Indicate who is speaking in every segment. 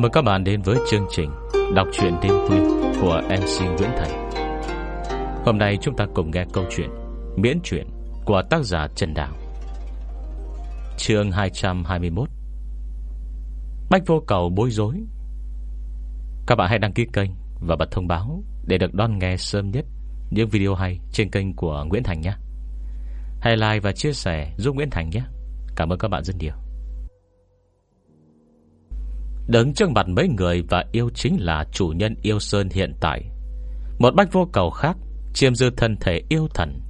Speaker 1: Chào mừng các bạn đến với chương trình Đọc truyện đêm khuya của MC Nguyễn Thành. Hôm nay chúng ta cùng nghe câu chuyện Miễn truyện của tác giả Trần Đào. Chương 221 Bách vô cầu bối rối. Các bạn hãy đăng ký kênh Và bật thông báo Để được đón nghe sớm nhất Những video hay trên kênh của Nguyễn Thành nhé. Hãy like và chia sẻ giúp Nguyễn Thành nhé. Cảm ơn các bạn rất nhiều. Đứng trước mặt mấy người Và yêu chính là chủ nhân yêu Sơn hiện tại. Một bách vô cầu khác Chiêm dư thân thể yêu thần.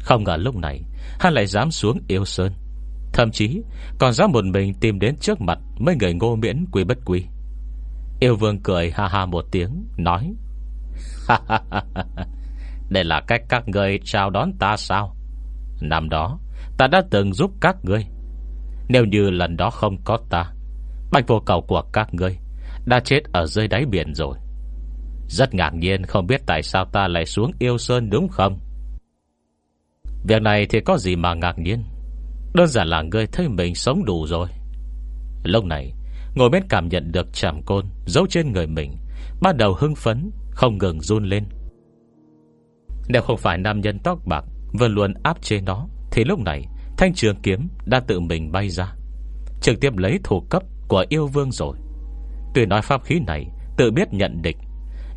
Speaker 1: Không ngờ lúc này, Hắn lại dám xuống yêu Sơn. Thậm chí, còn dám một mình tìm đến trước mặt Mấy người ngô miễn quý bất quý Yêu vương cười ha ha một tiếng, Nói Đây là cách các người chào đón ta sao? Năm đó, Ta đã từng giúp các ngươi. Nếu như lần đó không có ta Bạch vô cầu của các ngươi Đã chết ở dưới đáy biển rồi. Rất ngạc nhiên không biết tại sao ta lại xuống yêu sơn đúng không? Việc này thì có gì mà ngạc nhiên? Đơn giản là ngươi thấy mình sống đủ rồi. Lúc này, Ngồi bên cảm nhận được chạm côn Giấu trên người mình, Bắt đầu hưng phấn, Không ngừng run lên. Nếu không phải nam nhân tóc bạc Vừa luôn áp chế nó, Thì lúc này Thanh trường kiếm đã tự mình bay ra, Trực tiếp lấy thủ cấp của yêu vương rồi. Tuy nói pháp khí này Tự biết nhận địch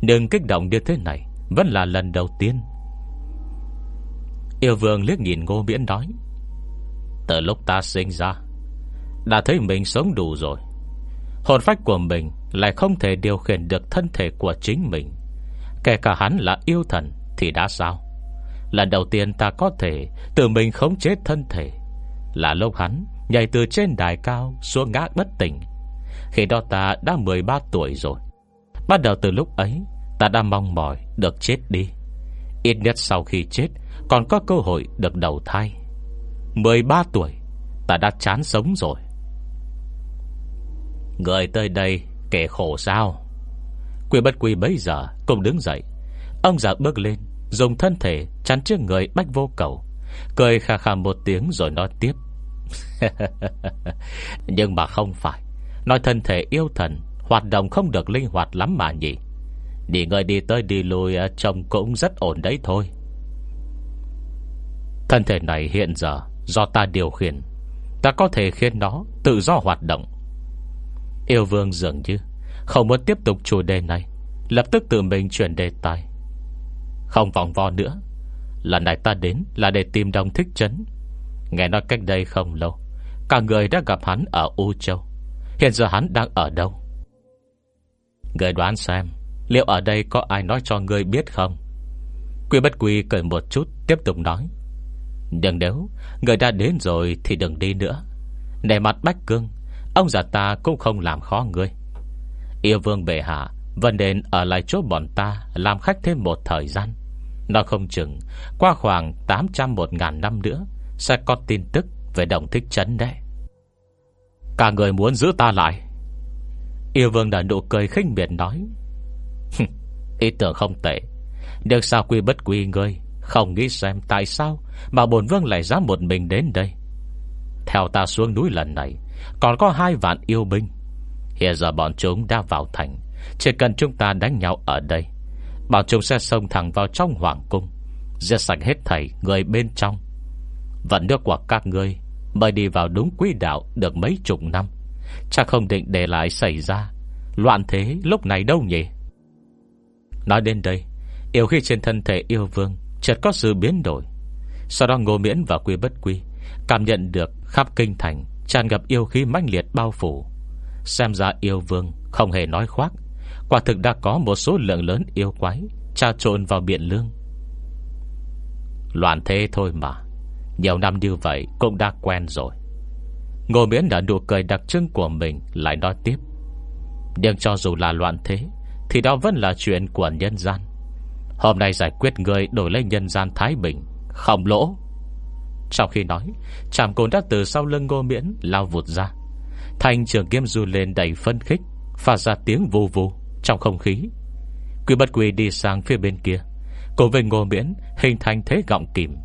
Speaker 1: Nhưng kích động như thế này Vẫn là lần đầu tiên. Yêu vương liếc nhìn ngô miễn nói, Từ lúc ta sinh ra, Đã thấy mình sống đủ rồi. Hồn phách của mình Lại không thể điều khiển được thân thể của chính mình. Kể cả hắn là yêu thần Thì đã sao? Lần đầu tiên ta có thể Tự mình khống chế thân thể, Là lúc hắn Nhảy từ trên đài cao xuống ngã bất tỉnh. Khi đó ta đã 13 tuổi rồi. Bắt đầu từ lúc ấy, Ta đã mong mỏi được chết đi. Ít nhất sau khi chết, Còn có cơ hội được đầu thai. 13 tuổi, Ta đã chán sống rồi. Người tới đây kẻ khổ sao? Quỷ bất quỷ bấy giờ Cùng đứng dậy. Ông già bước lên, Dùng thân thể chắn trước người bách vô cầu, Cười khà khà một tiếng rồi nói tiếp. Nhưng mà không phải. Nói thân thể yêu thần, Hoạt động không được linh hoạt lắm mà nhỉ. Đi người đi tới đi lui ờ, Trông cũng rất ổn đấy thôi. Thân thể này hiện giờ, Do ta điều khiển, Ta có thể khiến nó tự do hoạt động. Yêu vương dường như Không muốn tiếp tục chủ đề này, Lập tức tự mình chuyển đề tài. Không vòng vo nữa, Lần này ta đến là để tìm đồng thích chấn. Nghe nói cách đây không lâu, Cả người đã gặp hắn ở U Châu. Hiện giờ hắn đang ở đâu? Người đoán xem, Liệu ở đây có ai nói cho người biết không? Quy bất quy cười một chút, Tiếp tục nói. Nhưng nếu người đã đến rồi Thì đừng đi nữa. Để mặt bách cương, Ông già ta cũng không làm khó người Yêu vương bệ hạ, Vẫn nên ở lại chỗ bọn ta Làm khách thêm một thời gian. Nó không chừng, Qua khoảng 800 một ngàn năm nữa sẽ có tin tức về đồng thích chấn đấy. Cả người muốn giữ ta lại. Yêu vương đã nụ cười khinh biệt nói Ý tưởng không tệ. Được sao quy bất quy ngươi? Không nghĩ xem tại sao Mà bồn vương lại dám một mình đến đây. Theo ta xuống núi lần này, Còn có hai vạn yêu binh. Hiện giờ bọn chúng đã vào thành, Chỉ cần chúng ta đánh nhau ở đây, Bọn chúng sẽ xông thẳng vào trong hoàng cung, Giết sạch hết thảy người bên trong. Vận nước của các ngươi Mới đi vào đúng quỹ đạo Được mấy chục năm. Chắc không định để lại xảy ra. Loạn thế lúc này đâu nhỉ? Nói đến đây, Yêu khi trên thân thể yêu vương Chợt có sự biến đổi. Sau đó ngô miễn và quy bất quy Cảm nhận được khắp kinh thành Tràn gặp yêu khí mãnh liệt bao phủ. Xem ra yêu vương không hề nói khoác. Quả thực đã có một số lượng lớn yêu quái Tra trộn vào biển lương. Loạn thế thôi mà. Nhiều năm như vậy cũng đã quen rồi. Ngô miễn đã nụ cười đặc trưng của mình, Lại nói tiếp. Nhưng cho dù là loạn thế, Thì đó vẫn là chuyện của nhân gian. Hôm nay giải quyết người đổi lấy nhân gian Thái Bình Không lỗ. Trong khi nói chàm cồn đã từ sau lưng ngô miễn Lao vụt ra. Thanh trường kiếm du lên đầy phân khích, Phát ra tiếng vù vù Trong không khí. Quỷ bất quỷ đi sang phía bên kia, Cùng với ngô miễn hình thành thế gọng kìm.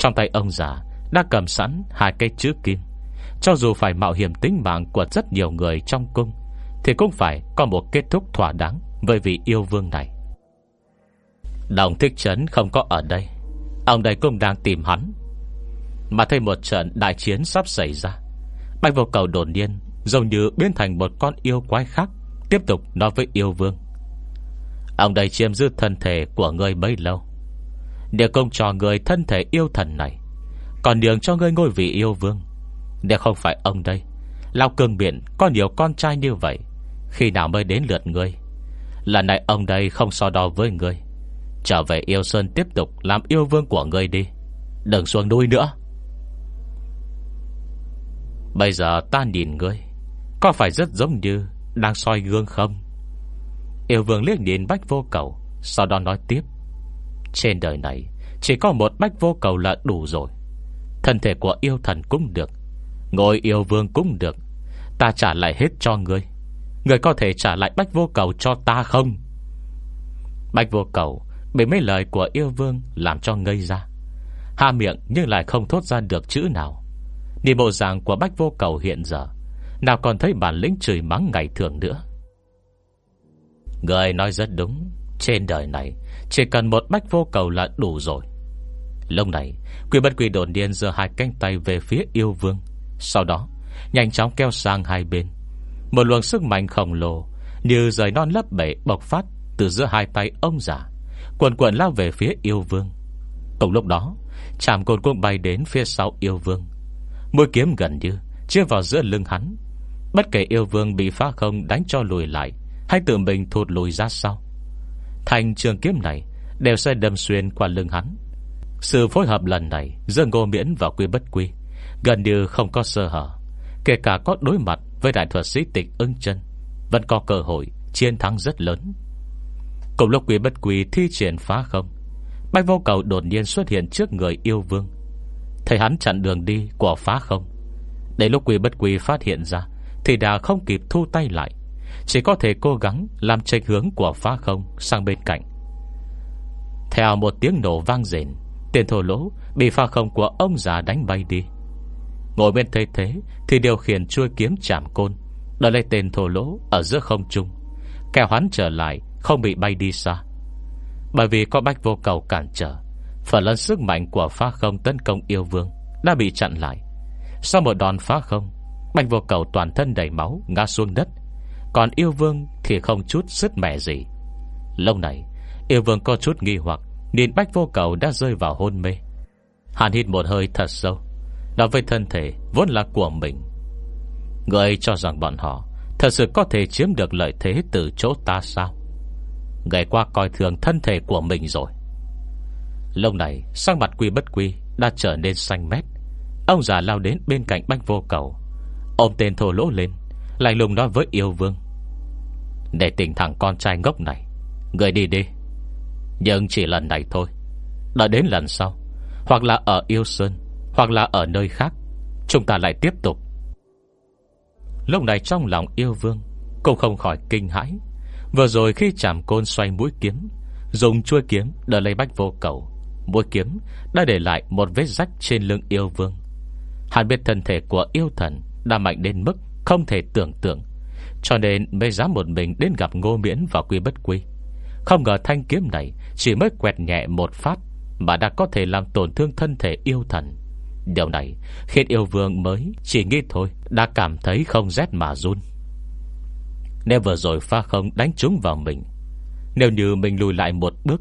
Speaker 1: Trong tay ông già Đã cầm sẵn hai cây chữ kim. Cho dù phải mạo hiểm tính mạng Của rất nhiều người trong cung, Thì cũng phải có một kết thúc thỏa đáng Với vị yêu vương này. Đồng thích trấn không có ở đây. Ông đây cũng đang tìm hắn. Mà thấy một trận đại chiến sắp xảy ra, Bạch vô cầu đồn nhiên Giống như biến thành một con yêu quái khác, Tiếp tục nói với yêu vương. Ông đây chiếm giữ thân thể của người bấy lâu để công cho người thân thể yêu thần này. Còn nhường cho ngươi ngôi vị yêu vương. Nếu không phải ông đây Lào cường biển có nhiều con trai như vậy, Khi nào mới đến lượt ngươi? Lần này ông đây không so đo với ngươi. Trở về yêu sơn tiếp tục Làm yêu vương của ngươi đi. Đừng xuống đuôi nữa. Bây giờ ta nhìn ngươi, Có phải rất giống như Đang soi gương không? Yêu vương liếc nhìn bách vô cầu, Sau đó nói tiếp. Trên đời này, Chỉ có một bách vô cầu là đủ rồi. Thân thể của yêu thần cũng được ngồi yêu vương cũng được. Ta trả lại hết cho ngươi. Ngươi có thể trả lại bách vô cầu cho ta không? Bách vô cầu Bị mấy lời của yêu vương Làm cho ngây ra. Hà miệng nhưng lại không thốt ra được chữ nào. Nhìn bộ dạng của bách vô cầu hiện giờ, Nào còn thấy bản lĩnh chửi mắng ngày thường nữa. Người nói rất đúng, Trên đời này chỉ cần một bách vô cầu là đủ rồi. Lúc này, Quỷ bất quỷ đồn điên giơ hai cánh tay về phía yêu vương. Sau đó, Nhanh chóng keo sang hai bên. Một luồng sức mạnh khổng lồ Như rời non lấp bể bộc phát Từ giữa hai tay ông già Quần quần lao về phía yêu vương. Cùng lúc đó Chàm cồn cũng bay đến phía sau yêu vương. Mũi kiếm gần như Chia vào giữa lưng hắn. Bất kể yêu vương bị phá không đánh cho lùi lại, hay tự mình thụt lùi ra sau Thành trường kiếm này Đều sẽ đâm xuyên qua lưng hắn. Sự phối hợp lần này Giữa ngô miễn và quy bất quy Gần như không có sơ hở, Kể cả có đối mặt với đại thuật sĩ tịch ưng chân, Vẫn có cơ hội Chiến thắng rất lớn. Cùng lúc quy bất quy thi triển phá không, Bách vô cầu đột nhiên xuất hiện trước người yêu vương. Thầy hắn chặn đường đi của phá không, Để lúc quy bất quy phát hiện ra Thì đã không kịp thu tay lại chỉ có thể cố gắng Làm chệch hướng của phá không sang bên cạnh. Theo một tiếng nổ vang rền Tiền thổ lỗ Bị pha không của ông già đánh bay đi. Ngồi bên thế thế Thì điều khiển chui kiếm chạm côn Đợi lấy tên thổ lỗ ở giữa không trung Kéo hắn trở lại Không bị bay đi xa. Bởi vì có bách vô cầu cản trở, Phần lớn sức mạnh của phá không tấn công yêu vương Đã bị chặn lại. Sau một đòn phá không, Bách vô cầu toàn thân đầy máu Ngã xuống đất còn yêu vương thì không chút sức mẻ gì. Lâu này, Yêu vương có chút nghi hoặc Nhìn bách vô cầu đã rơi vào hôn mê. Hàn hít một hơi thật sâu, Nói với thân thể vốn là của mình. Người cho rằng bọn họ Thật sự có thể chiếm được lợi thế Từ chỗ ta sao? Ngày qua coi thường thân thể của mình rồi. Lâu này Sang mặt quy bất quy Đã trở nên xanh mét. Ông già lao đến bên cạnh bách vô cầu. Ôm tên thô lỗ lên. Lạnh lùng nói với yêu vương. Để tình thằng con trai ngốc này, Người đi đi. Nhưng chỉ lần này thôi Đợi đến lần sau, Hoặc là ở yêu sơn, Hoặc là ở nơi khác, Chúng ta lại tiếp tục. Lúc này trong lòng yêu vương Cũng không khỏi kinh hãi. Vừa rồi khi chạm côn xoay mũi kiếm, Dùng chuôi kiếm đỡ lấy bách vô cầu. Mũi kiếm đã để lại Một vết rách trên lưng yêu vương. Hắn biết thân thể của yêu thần Đã mạnh đến mức không thể tưởng tượng. Cho nên mới dám một mình đến gặp ngô miễn và quy bất quy. Không ngờ thanh kiếm này Chỉ mới quẹt nhẹ một phát Mà đã có thể làm tổn thương thân thể yêu thần. Điều này khiến yêu vương mới Chỉ nghĩ thôi, Đã cảm thấy không rét mà run. Nếu vừa rồi pha không đánh trúng vào mình, Nếu như mình lùi lại một bước,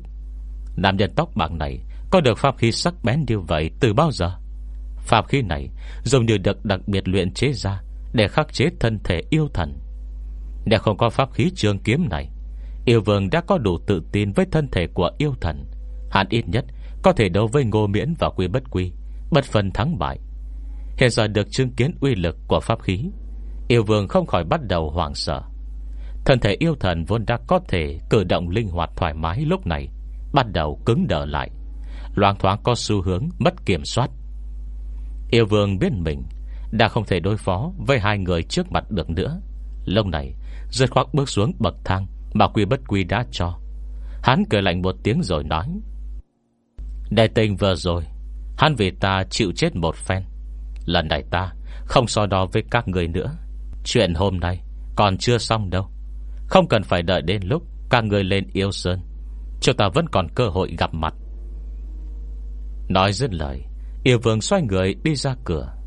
Speaker 1: Nam nhân tóc bạc này Có được pháp khí sắc bén như vậy từ bao giờ? Pháp khí này Dùng như được đặc biệt luyện chế ra để khắc chế thân thể yêu thần. Nếu không có pháp khí trường kiếm này, Yêu vương đã có đủ tự tin Với thân thể của yêu thần. Hắn ít nhất, có thể đấu với ngô miễn Và quy bất quy, Bất phần thắng bại. Hiện giờ được chứng kiến uy lực của pháp khí, Yêu vương không khỏi bắt đầu hoảng sợ. Thân thể yêu thần vốn đã có thể Cử động linh hoạt thoải mái lúc này, Bắt đầu cứng đờ lại, Loang thoáng có xu hướng mất kiểm soát. Yêu vương biết mình đã không thể đối phó Với hai người trước mặt được nữa. Lâu này Rớt khoác bước xuống bậc thang Mà quy bất quy đã cho. Hắn cười lạnh một tiếng rồi nói, Đại tình vừa rồi, Hắn vì ta chịu chết một phen. Lần này ta không so đo với các người nữa. Chuyện hôm nay Còn chưa xong đâu. Không cần phải đợi đến lúc Các người lên yêu sơn. Chúng ta vẫn còn cơ hội gặp mặt. Nói dứt lời, Yêu vương xoay người đi ra cửa.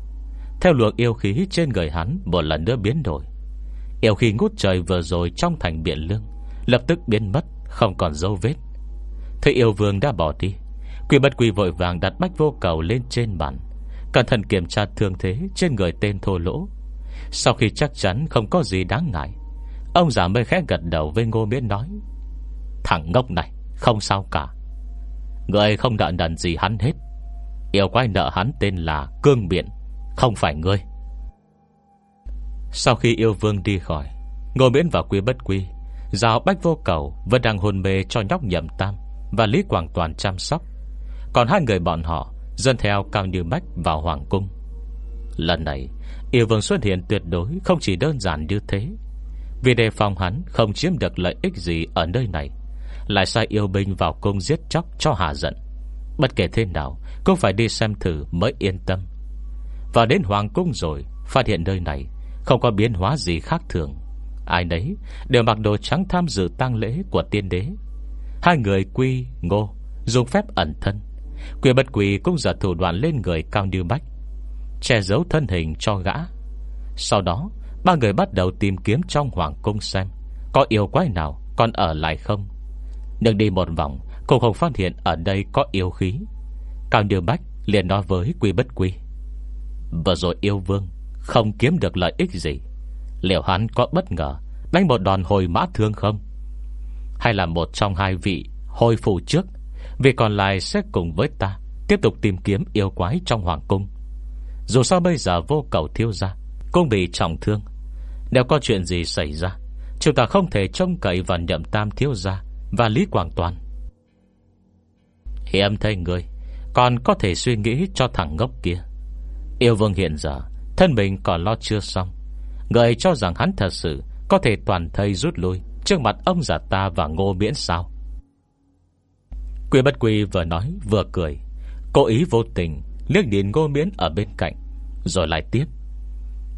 Speaker 1: Theo luồng yêu khí trên người hắn, Một lần nữa biến đổi. Yêu khí ngút trời vừa rồi trong thành biển lương Lập tức biến mất, Không còn dấu vết. Thấy yêu vương đã bỏ đi. Quỷ bất quỷ vội vàng đặt bách vô cầu lên trên bàn, Cẩn thận kiểm tra thương thế Trên người tên thô lỗ. Sau khi chắc chắn không có gì đáng ngại, Ông già mới khẽ gật đầu với ngô miễn nói, Thằng ngốc này, Không sao cả. Người không nợ nần gì hắn hết. Yêu quái nợ hắn tên là Cương Biện. Không phải ngươi. Sau khi yêu vương đi khỏi, Ngô miễn và quý bất quy Giao bách vô cầu Vẫn đang hôn mê cho nhóc nhậm tam Và Lý Quảng Toàn chăm sóc. Còn hai người bọn họ Dân theo Cao Như Bách vào Hoàng Cung. Lần này, Yêu vương xuất hiện tuyệt đối Không chỉ đơn giản như thế. Vì đề phòng hắn không chiếm được lợi ích gì Ở nơi này, Lại sai yêu binh vào cung giết chóc cho hạ giận. Bất kể thế nào, Cũng phải đi xem thử mới yên tâm. Và đến Hoàng Cung rồi Phát hiện nơi này Không có biến hóa gì khác thường. Ai nấy đều mặc đồ trắng tham dự tang lễ của tiên đế. Hai người quy, ngô Dùng phép ẩn thân. Quỷ bất quỷ cũng giả thủ đoạn lên người cao như bách Che giấu thân hình cho gã. Sau đó Ba người bắt đầu tìm kiếm trong hoàng cung xem Có yêu quái nào còn ở lại không. Nhưng đi một vòng Cũng không phát hiện ở đây có yêu khí. Cao như bách liền nói với quy bất quy Vừa rồi yêu vương Không kiếm được lợi ích gì. Liệu hắn có bất ngờ Đánh một đòn hồi mã thương không? Hay là một trong hai vị Hồi phù trước? Vì còn lại sẽ cùng với ta Tiếp tục tìm kiếm yêu quái trong hoàng cung. Dù sao bây giờ vô cầu thiêu ra Cũng bị trọng thương. Nếu có chuyện gì xảy ra, Chúng ta không thể trông cậy vào nhậm tam thiếu gia Và Lý Quảng Toàn. Hiểm thấy người Còn có thể suy nghĩ cho thằng ngốc kia. Yêu vương hiện giờ, Thân mình còn lo chưa xong. Người cho rằng hắn thật sự Có thể toàn thây rút lui Trước mặt ông giả ta và ngô miễn sao. Quy bất quy vừa nói vừa cười. Cố ý vô tình Liếc nhìn ngô miễn ở bên cạnh, Rồi lại tiếp.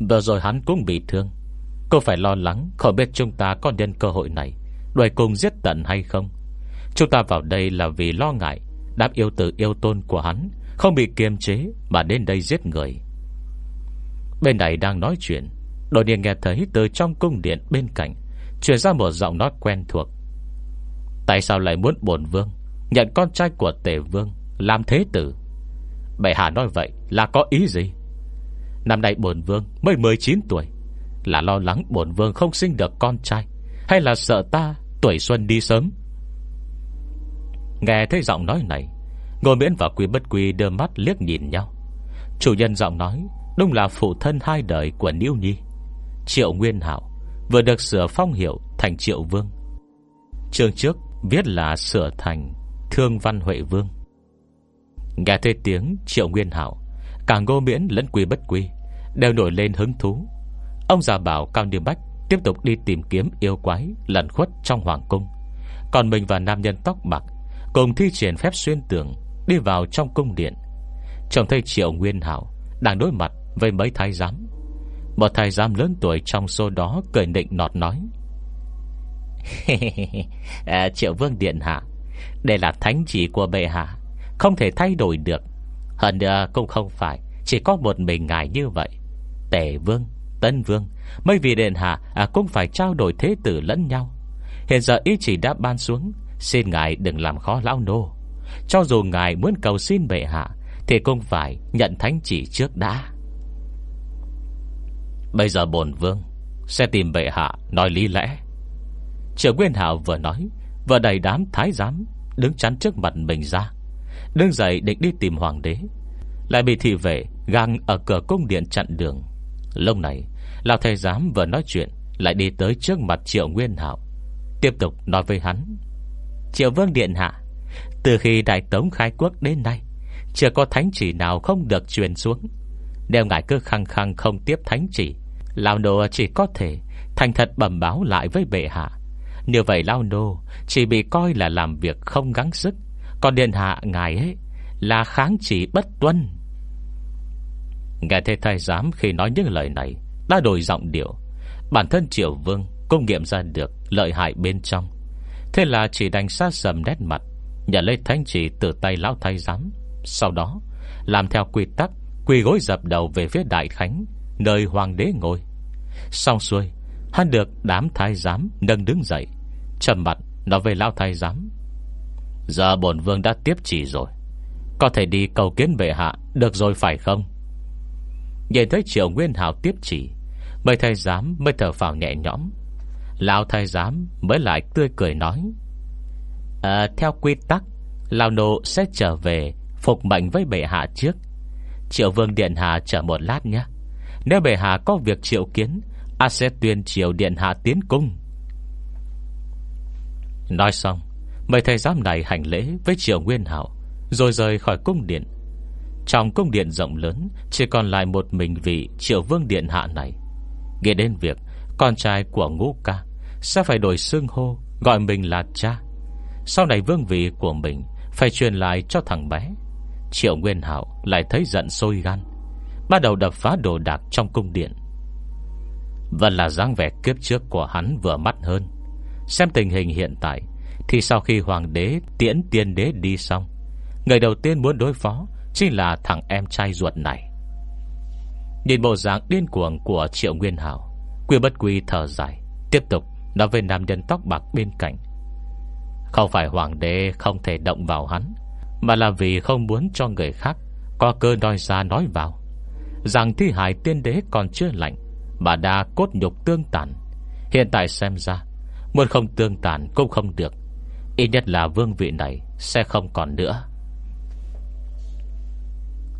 Speaker 1: Vừa rồi hắn cũng bị thương. Cô phải lo lắng Không biết chúng ta có nhân cơ hội này, Đuổi cùng giết tận hay không. Chúng ta vào đây là vì lo ngại Đáp yêu tử yêu tôn của hắn không bị kiềm chế Mà đến đây giết người. Bên này đang nói chuyện, Đột nhiên nghe thấy từ trong cung điện bên cạnh Chuyển ra một giọng nói quen thuộc. Tại sao lại muốn bổn vương Nhận con trai của tể vương Làm thế tử? Bệ hạ nói vậy là có ý gì? Năm nay bổn vương mới 19 tuổi, Là lo lắng bổn vương không sinh được con trai Hay là sợ ta tuổi xuân đi sớm? Nghe thấy giọng nói này Ngô miễn và quý bất quý đưa mắt liếc nhìn nhau. Chủ nhân giọng nói, Đúng là phụ thân hai đời của Niêu Nhi. Triệu Nguyên Hảo Vừa được sửa phong hiệu thành Triệu Vương. Trường trước viết là sửa thành Thương Văn Huệ Vương. Nghe thấy tiếng Triệu Nguyên Hảo Cả ngô miễn lẫn quy bất quy Đều nổi lên hứng thú. Ông già bảo Cao Niêm Bách Tiếp tục đi tìm kiếm yêu quái Lẩn khuất trong hoàng cung. Còn mình và nam nhân tóc bạc Cùng thi triển phép xuyên tường Đi vào trong cung điện. Trông thấy Triệu Nguyên Hảo Đang đối mặt với mấy thái giám. Một thái giám lớn tuổi trong số đó Cười nịnh nọt nói à, Triệu Vương Điện Hạ Đây là thánh chỉ của bệ hạ Không thể thay đổi được. Hơn nữa cũng không phải Chỉ có một mình ngài như vậy. Tể Vương, Tân Vương Mấy vị Điện Hạ à, cũng phải trao đổi thế tử lẫn nhau. Hiện giờ ý chỉ đã ban xuống Xin ngài đừng làm khó lão nô. Cho dù ngài muốn cầu xin bệ hạ, Thì cũng phải nhận thánh chỉ trước đã. Bây giờ bồn vương Sẽ tìm bệ hạ nói lý lẽ. Triệu Nguyên Hảo vừa nói, Vừa đầy đám thái giám Đứng chắn trước mặt mình ra, Đứng dậy định đi tìm hoàng đế. Lại bị thị vệ găng ở cửa cung điện chặn đường. Lúc này, Lão thầy giám vừa nói chuyện Lại đi tới trước mặt Triệu Nguyên Hảo Tiếp tục nói với hắn. Triệu Vương Điện Hạ từ khi Đại Tống khai quốc đến nay, Chưa có thánh chỉ nào không được truyền xuống. Nếu ngài cứ khăng khăng không tiếp thánh chỉ, lao nô chỉ có thể Thành thật bẩm báo lại với bệ hạ. Như vậy Lao nô Chỉ bị coi là làm việc không gắng sức, Còn điện hạ ngài ấy Là kháng chỉ bất tuân. Nghe thấy thái giám khi nói những lời này, Đã đổi giọng điệu. Bản thân Triệu Vương công nghiệm ra được lợi hại bên trong. Thế là chỉ đánh sát sầm nét mặt Nhận lấy thánh chỉ từ tay lão thái giám, Sau đó Làm theo quy tắc, Quỳ gối dập đầu về phía Đại Khánh, Nơi hoàng đế ngồi. Xong xuôi, Hắn được đám thái giám nâng đứng dậy, trầm mặt nói về lão thái giám, Giờ bổn vương đã tiếp chỉ rồi, Có thể đi cầu kiến bệ hạ Được rồi phải không? Nhìn thấy triệu nguyên hào tiếp chỉ, Mấy thái giám mới thở phào nhẹ nhõm. Lão thái giám mới lại tươi cười nói à, Theo quy tắc Lào nộ sẽ trở về Phục mệnh với bệ hạ trước. Triệu vương điện hạ chờ một lát nhé. Nếu bệ hạ có việc triệu kiến A sẽ tuyên triệu điện hạ tiến cung. Nói xong Mấy thầy giám này hành lễ với triệu nguyên hạo, Rồi rời khỏi cung điện. Trong cung điện rộng lớn Chỉ còn lại một mình vị triệu vương điện hạ này. Nghe đến việc Con trai của ngũ ca Sẽ phải đổi xương hô Gọi mình là cha. Sau này vương vị của mình Phải truyền lại cho thằng bé. Triệu Nguyên Hảo lại thấy giận sôi gan, Bắt đầu đập phá đồ đạc trong cung điện. Vẫn là dáng vẻ kiếp trước của hắn vừa mắt hơn. Xem tình hình hiện tại, Thì sau khi hoàng đế tiễn tiên đế đi xong, Người đầu tiên muốn đối phó Chính là thằng em trai ruột này. Nhìn bộ dạng điên cuồng của Triệu Nguyên Hảo Quy bất quy thở dài, Tiếp tục nói về nam nhân tóc bạc bên cạnh không phải hoàng đế không thể động vào hắn, Mà là vì không muốn cho người khác Có cơ nói ra nói vào. Rằng thi hài tiên đế còn chưa lạnh, Mà đã cốt nhục tương tàn. Hiện tại xem ra, Muốn không tương tàn cũng không được. Ít nhất là vương vị này Sẽ không còn nữa.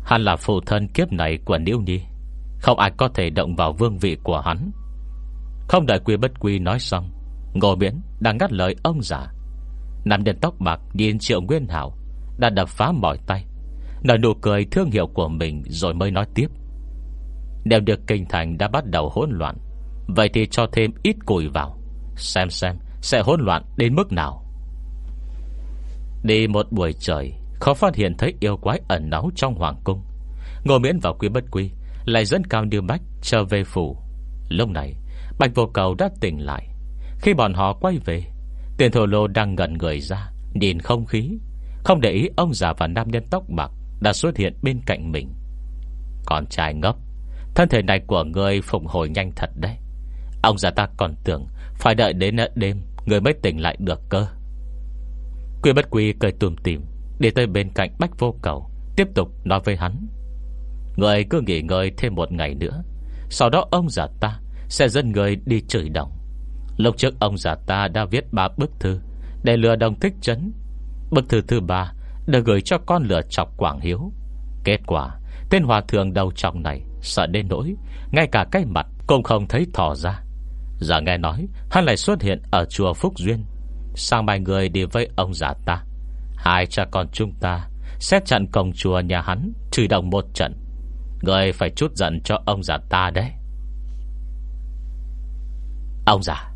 Speaker 1: Hắn là phụ thân kiếp này của Niêu Nhi. Không ai có thể động vào vương vị của hắn. Không đợi quy bất quy nói xong, Ngô Miễn đang ngắt lời ông già. Nằm nhân tóc bạc nhìn Triệu Nguyên Hảo, Đã đập phá mỏi tay, Nở nụ cười thương hiệu của mình Rồi mới nói tiếp. Nếu được kinh thành đã bắt đầu hỗn loạn, Vậy thì cho thêm ít củi vào, Xem xem sẽ hỗn loạn đến mức nào. Đi một buổi trời, Khó phát hiện thấy yêu quái ẩn náu trong hoàng cung. Ngô miễn vào quy bất quy Lại dẫn cao như bách trở về phủ. Lúc này, Bạch vô cầu đã tỉnh lại. Khi bọn họ quay về Tiền thổ lô đang ngẩn người ra, Nhìn không khí. Không để ý, ông già và nam nhân tóc bạc Đã xuất hiện bên cạnh mình. Con trai ngốc, Thân thể này của người phục hồi nhanh thật đấy. Ông già ta còn tưởng Phải đợi đến đêm Người mới tỉnh lại được cơ. Quy bất quy cười tùm tìm, Đi tới bên cạnh bách vô cầu, Tiếp tục nói với hắn. Người cứ nghỉ ngơi thêm một ngày nữa, Sau đó ông già ta Sẽ dẫn người đi chửi đồng. Lúc trước ông già ta đã viết ba bức thư Để lừa đồng thích chấn. Bức thư thứ ba Được gửi cho con lửa chọc Quảng Hiếu. Kết quả, Tên hòa thượng đầu trọng này Sợ đến nỗi, Ngay cả cái mặt cũng không thấy thỏ ra. Giờ nghe nói, Hắn lại xuất hiện ở chùa Phúc Duyên. Sang mai người đi với ông già ta. Hai cha con chúng ta xét chặn cổng chùa nhà hắn, Trừ đồng một trận. Người phải chút giận cho ông già ta đấy. Ông già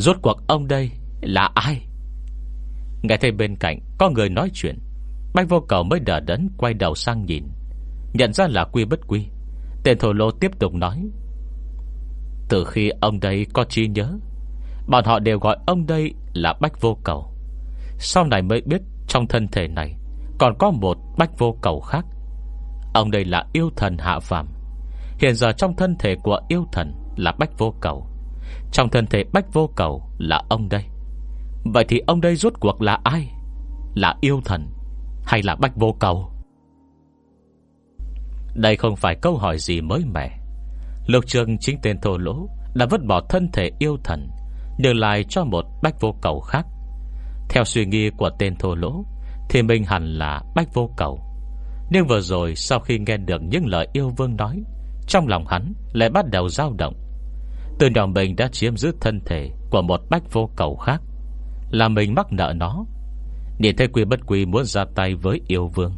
Speaker 1: Rốt cuộc ông đây là ai? Nghe thấy bên cạnh Có người nói chuyện, Bách vô cầu mới đỡ đấn quay đầu sang nhìn, Nhận ra là quy bất quy. Tên thổ lô tiếp tục nói, từ khi ông đây có trí nhớ, Bọn họ đều gọi ông đây là Bách Vô Cầu. Sau này mới biết Trong thân thể này Còn có một Bách Vô Cầu khác. Ông đây là yêu thần hạ phàm. Hiện giờ trong thân thể của yêu thần Là Bách Vô Cầu. Trong thân thể Bách Vô Cầu là ông đây. Vậy thì ông đây rốt cuộc là ai? Là yêu thần Hay là Bách Vô Cầu? Đây không phải câu hỏi gì mới mẻ. Lục trường chính tên thô lỗ Đã vứt bỏ thân thể yêu thần Nhường lại cho một bách vô cầu khác. Theo suy nghĩ của tên thô lỗ, Thì mình hẳn là bách vô cầu. Nhưng vừa rồi Sau khi nghe được những lời yêu vương nói, Trong lòng hắn lại bắt đầu dao động. Từ nhỏ mình đã chiếm giữ thân thể Của một bách vô cầu khác, Là mình mắc nợ nó. Nhìn thấy quy bất quy muốn ra tay với yêu vương,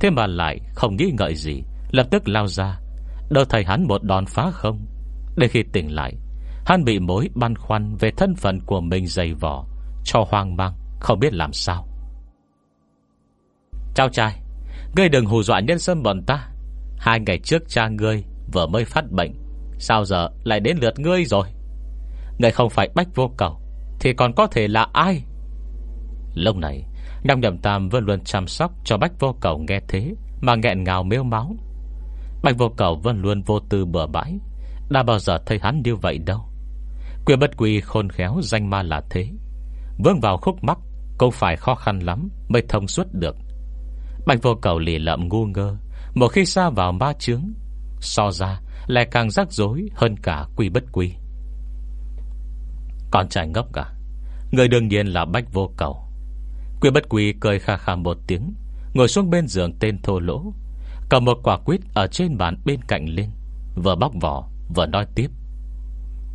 Speaker 1: Thế mà lại không nghĩ ngợi gì, Lập tức lao ra, Đỡ thầy hắn một đòn phá không. Để khi tỉnh lại, Hắn bị mối băn khoăn về thân phận của mình dày vỏ Cho hoang mang, Không biết làm sao. Chào trai Ngươi đừng hù dọa nhân sâm bọn ta. Hai ngày trước cha ngươi vừa mới phát bệnh Sao giờ lại đến lượt ngươi rồi? Người không phải bách vô cầu, Thì còn có thể là ai? Lúc này Nam nhầm tam vẫn luôn chăm sóc cho bách vô cầu nghe thế Mà nghẹn ngào mêu máu. Bách vô cầu vẫn luôn vô tư bừa bãi, Đã bao giờ thấy hắn như vậy đâu. Quyền bất quỳ khôn khéo danh ma là thế, Vướng vào khúc mắc Cũng phải khó khăn lắm Mới thông suốt được. Bạch vô cầu lì lợm ngu ngơ, Một khi xa vào ma chướng, So ra lại càng rắc rối Hơn cả quy bất quy. Con trai ngốc cả Người đương nhiên là bách vô cầu. Quy bất quy cười kha kha một tiếng, Ngồi xuống bên giường tên thô lỗ, Cầm một quả quýt ở trên bàn bên cạnh lên, Vừa bóc vỏ, Vừa nói tiếp.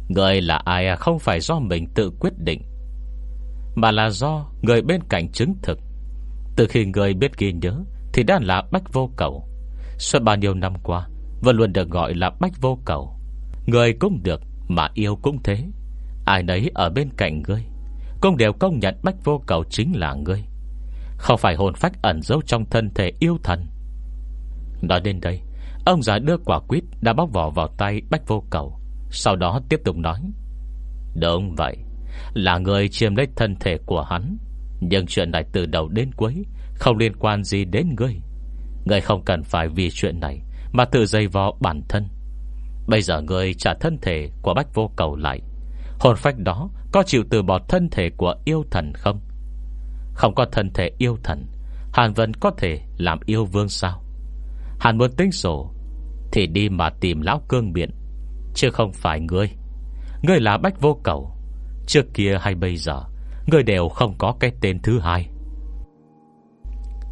Speaker 1: Người là ai à không phải do mình tự quyết định, Mà là do Người bên cạnh chứng thực. Từ khi người biết ghi nhớ Thì đã là bách vô cầu. Suốt bao nhiêu năm qua vẫn luôn được gọi là bách vô cầu. Người cũng được, mà yêu cũng thế. Ai nấy ở bên cạnh ngươi, Cũng đều công nhận bách vô cầu chính là ngươi. Không phải hồn phách ẩn giấu trong thân thể yêu thần. Nói đến đây, Ông già đưa quả quýt đã bóc vỏ vào tay bách vô cầu, Sau đó tiếp tục nói, Đúng vậy, Là người chiếm lấy thân thể của hắn, Nhưng chuyện này từ đầu đến cuối Không liên quan gì đến ngươi. Ngươi không cần phải vì chuyện này mà tự dây vò bản thân. Bây giờ ngươi trả thân thể của bách vô cầu lại. Hồn phách đó Có chịu từ bỏ thân thể của yêu thần không? Không có thân thể yêu thần, Hàn Vân có thể làm yêu vương sao? Hàn muốn tính sổ, Thì đi mà tìm lão cương biện, Chứ không phải ngươi. Ngươi là bách vô cầu. Trước kia hay bây giờ, Ngươi đều không có cái tên thứ hai.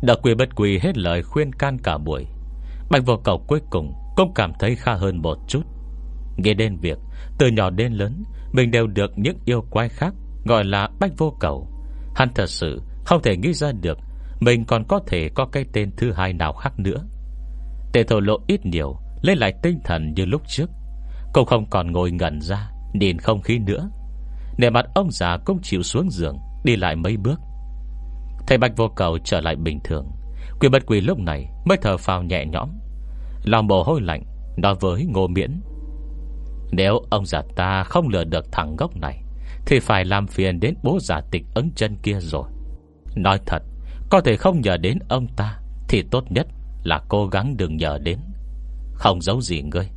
Speaker 1: Đặc quỳ bất quỳ hết lời khuyên can cả buổi. Bạch vô cầu cuối cùng Cũng cảm thấy khá hơn một chút. Nghe đến việc Từ nhỏ đến lớn, Mình đều được những yêu quái khác Gọi là bách vô cầu. Hắn thật sự không thể nghĩ ra được Mình còn có thể có cái tên thứ hai nào khác nữa. Tề thổ lộ ít nhiều, lấy lại tinh thần như lúc trước. Cũng không còn ngồi ngẩn ra, Nhìn không khí nữa. Nề mặt ông già cũng chịu xuống giường, Đi lại mấy bước. Thầy Bạch vô cầu trở lại bình thường Quỷ bất quỷ lúc này mới thở phào nhẹ nhõm. Lòng bồ hôi lạnh Nói với ngô miễn, Nếu ông già ta không lừa được thằng gốc này, Thì phải làm phiền đến bố giả tịch ấn chân kia rồi. Nói thật, Có thể không nhờ đến ông ta Thì tốt nhất là cố gắng đừng nhờ đến. Không giấu gì ngươi,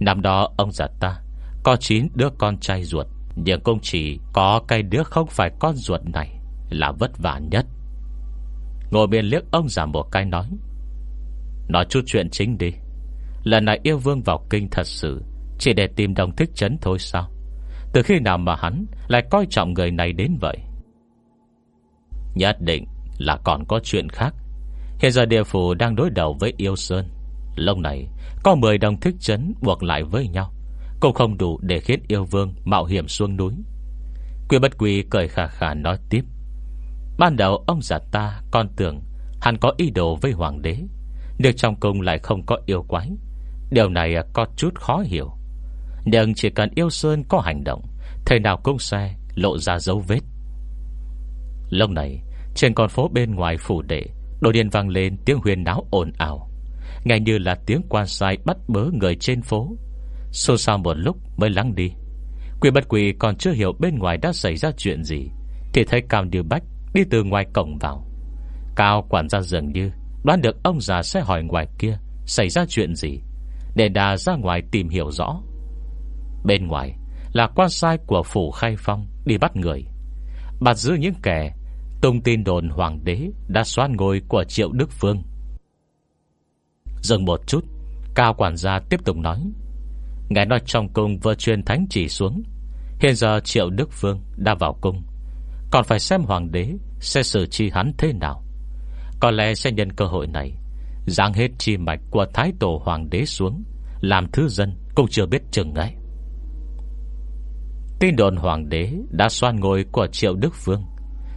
Speaker 1: Năm đó ông già ta Có 9 đứa con trai ruột, Nhưng cũng chỉ có cái đứa không phải con ruột này Là vất vả nhất. Ngồi bên liếc ông giả một cái nói Nói chút chuyện chính đi. Lần này yêu vương vào kinh thật sự, Chỉ để tìm đồng thích chấn thôi sao? Từ khi nào mà hắn Lại coi trọng người này đến vậy? Nhất định là còn có chuyện khác. Hiện giờ địa phủ đang đối đầu với yêu sơn. Lâu này, Có 10 đồng thích chấn buộc lại với nhau, Cũng không đủ để khiến yêu vương Mạo hiểm xuống núi. Quy bất quỳ cười khà khà nói tiếp Ban đầu ông già ta Con tưởng hắn có ý đồ với hoàng đế, Nhưng trong cung lại không có yêu quái. Điều này có chút khó hiểu. Nhưng chỉ cần yêu sơn có hành động Thời nào cũng sẽ lộ ra dấu vết. Lúc này, Trên con phố bên ngoài phủ đệ Đồ điện vang lên tiếng huyền náo ồn ào. Ngay như là tiếng quan sai bắt bớ người trên phố. Xô xao một lúc mới lắng đi. Quỷ bất quỷ còn chưa hiểu bên ngoài đã xảy ra chuyện gì, Thì thấy Cao Điều Bách đi từ ngoài cổng vào. Cao quản gia dường như Đoán được ông già sẽ hỏi ngoài kia Xảy ra chuyện gì, Để đà ra ngoài tìm hiểu rõ. Bên ngoài là quan sai của phủ khai phong Đi bắt người. Bắt giữ những kẻ Tung tin đồn hoàng đế Đã xoan ngôi của triệu Đức Phương. Dừng một chút, Cao quản gia tiếp tục nói Ngài nói trong cung vừa truyền thánh chỉ xuống, Hiện giờ triệu Đức Phương đã vào cung còn phải xem hoàng đế Sẽ xử chi hắn thế nào. Có lẽ sẽ nhân cơ hội này Giáng hết chi mạch của thái tổ hoàng đế xuống Làm thứ dân Cũng chưa biết chừng ấy. Tin đồn hoàng đế Đã xoan ngôi của triệu Đức vương,